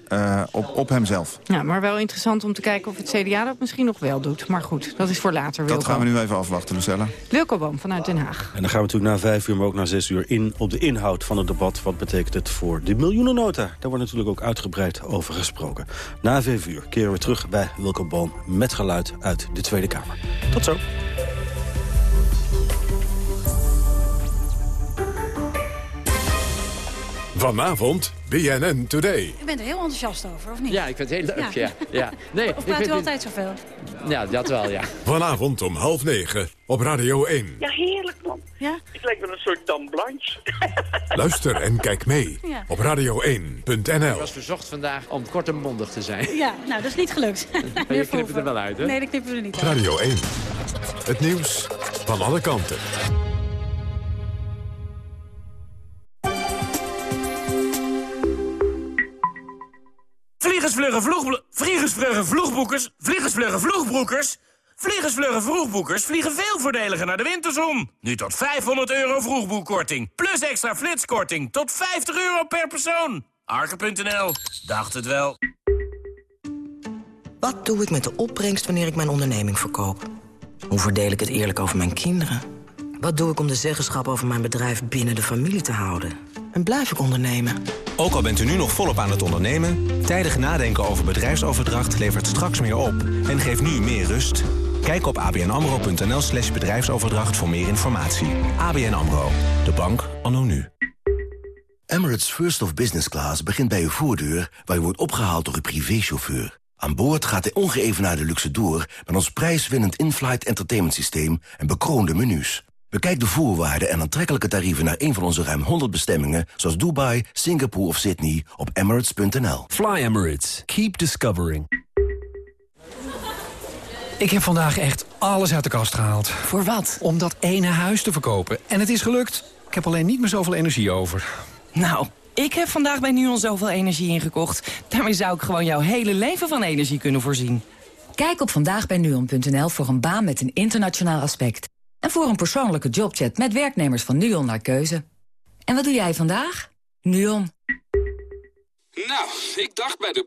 op, op hemzelf. Ja, maar wel interessant om te kijken of het CDA dat misschien nog wel doet. Maar goed, dat is voor later, Wilco. Dat gaan we nu even afwachten, Lucella. Wilco Boom vanuit Den Haag. En dan gaan we natuurlijk na vijf uur, maar ook na zes uur in op de inhoud van het debat. Wat betekent het voor de miljoenennota? Daar wordt natuurlijk ook uitgebreid over gesproken. Na vijf uur keren we terug bij Wilco Boom met geluid uit de Tweede Kamer. Tot zo. Vanavond BNN Today. U bent er heel enthousiast over, of niet? Ja, ik vind het heel leuk, ja. ja. Nee, of praat u altijd zoveel? Ja, dat wel, ja. Vanavond om half negen op Radio 1. Ja, heerlijk man. Ja? Ik lijk wel een soort dame blanche. Luister en kijk mee ja. op radio1.nl. Ik was verzocht vandaag om kort en mondig te zijn. Ja, nou, dat is niet gelukt. Maar je knipt het er wel uit, hè? Nee, dat knippen we er niet uit. Radio 1. Het nieuws van alle kanten. Vliegersvluggen vloeg... Vliegersvluggen vloegboekers... Vliegersvluggen vloegbroekers... Vliegersvluggen vroegboekers vliegen veel voordeliger naar de winterzon. Nu tot 500 euro vroegboekkorting. Plus extra flitskorting tot 50 euro per persoon. Arke.nl. Dacht het wel. Wat doe ik met de opbrengst wanneer ik mijn onderneming verkoop? Hoe verdeel ik het eerlijk over mijn kinderen? Wat doe ik om de zeggenschap over mijn bedrijf binnen de familie te houden? En blijf ik ondernemen? Ook al bent u nu nog volop aan het ondernemen... tijdig nadenken over bedrijfsoverdracht levert straks meer op... en geeft nu meer rust. Kijk op abnamro.nl slash bedrijfsoverdracht voor meer informatie. ABN AMRO, de bank anno nu. Emirates First of Business Class begint bij uw voordeur... waar u wordt opgehaald door uw privéchauffeur. Aan boord gaat de ongeëvenaarde luxe door... met ons prijswinnend in-flight entertainment systeem en bekroonde menus. Bekijk de voorwaarden en aantrekkelijke tarieven naar een van onze ruim 100 bestemmingen... zoals Dubai, Singapore of Sydney op emirates.nl. Fly Emirates. Keep discovering. Ik heb vandaag echt alles uit de kast gehaald. Voor wat? Om dat ene huis te verkopen. En het is gelukt. Ik heb alleen niet meer zoveel energie over. Nou, ik heb vandaag bij NUON zoveel energie ingekocht. Daarmee zou ik gewoon jouw hele leven van energie kunnen voorzien. Kijk op vandaagbijnuon.nl voor een baan met een internationaal aspect. En voor een persoonlijke jobchat met werknemers van NUON naar keuze. En wat doe jij vandaag? NUON. Nou, ik dacht bij de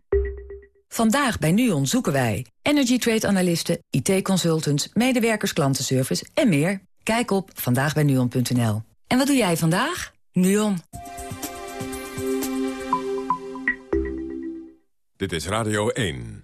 Vandaag bij NUON zoeken wij energy trade analisten, IT-consultants, medewerkers klantenservice en meer. Kijk op vandaagbijnuon.nl. En wat doe jij vandaag? NUON. Dit is Radio 1.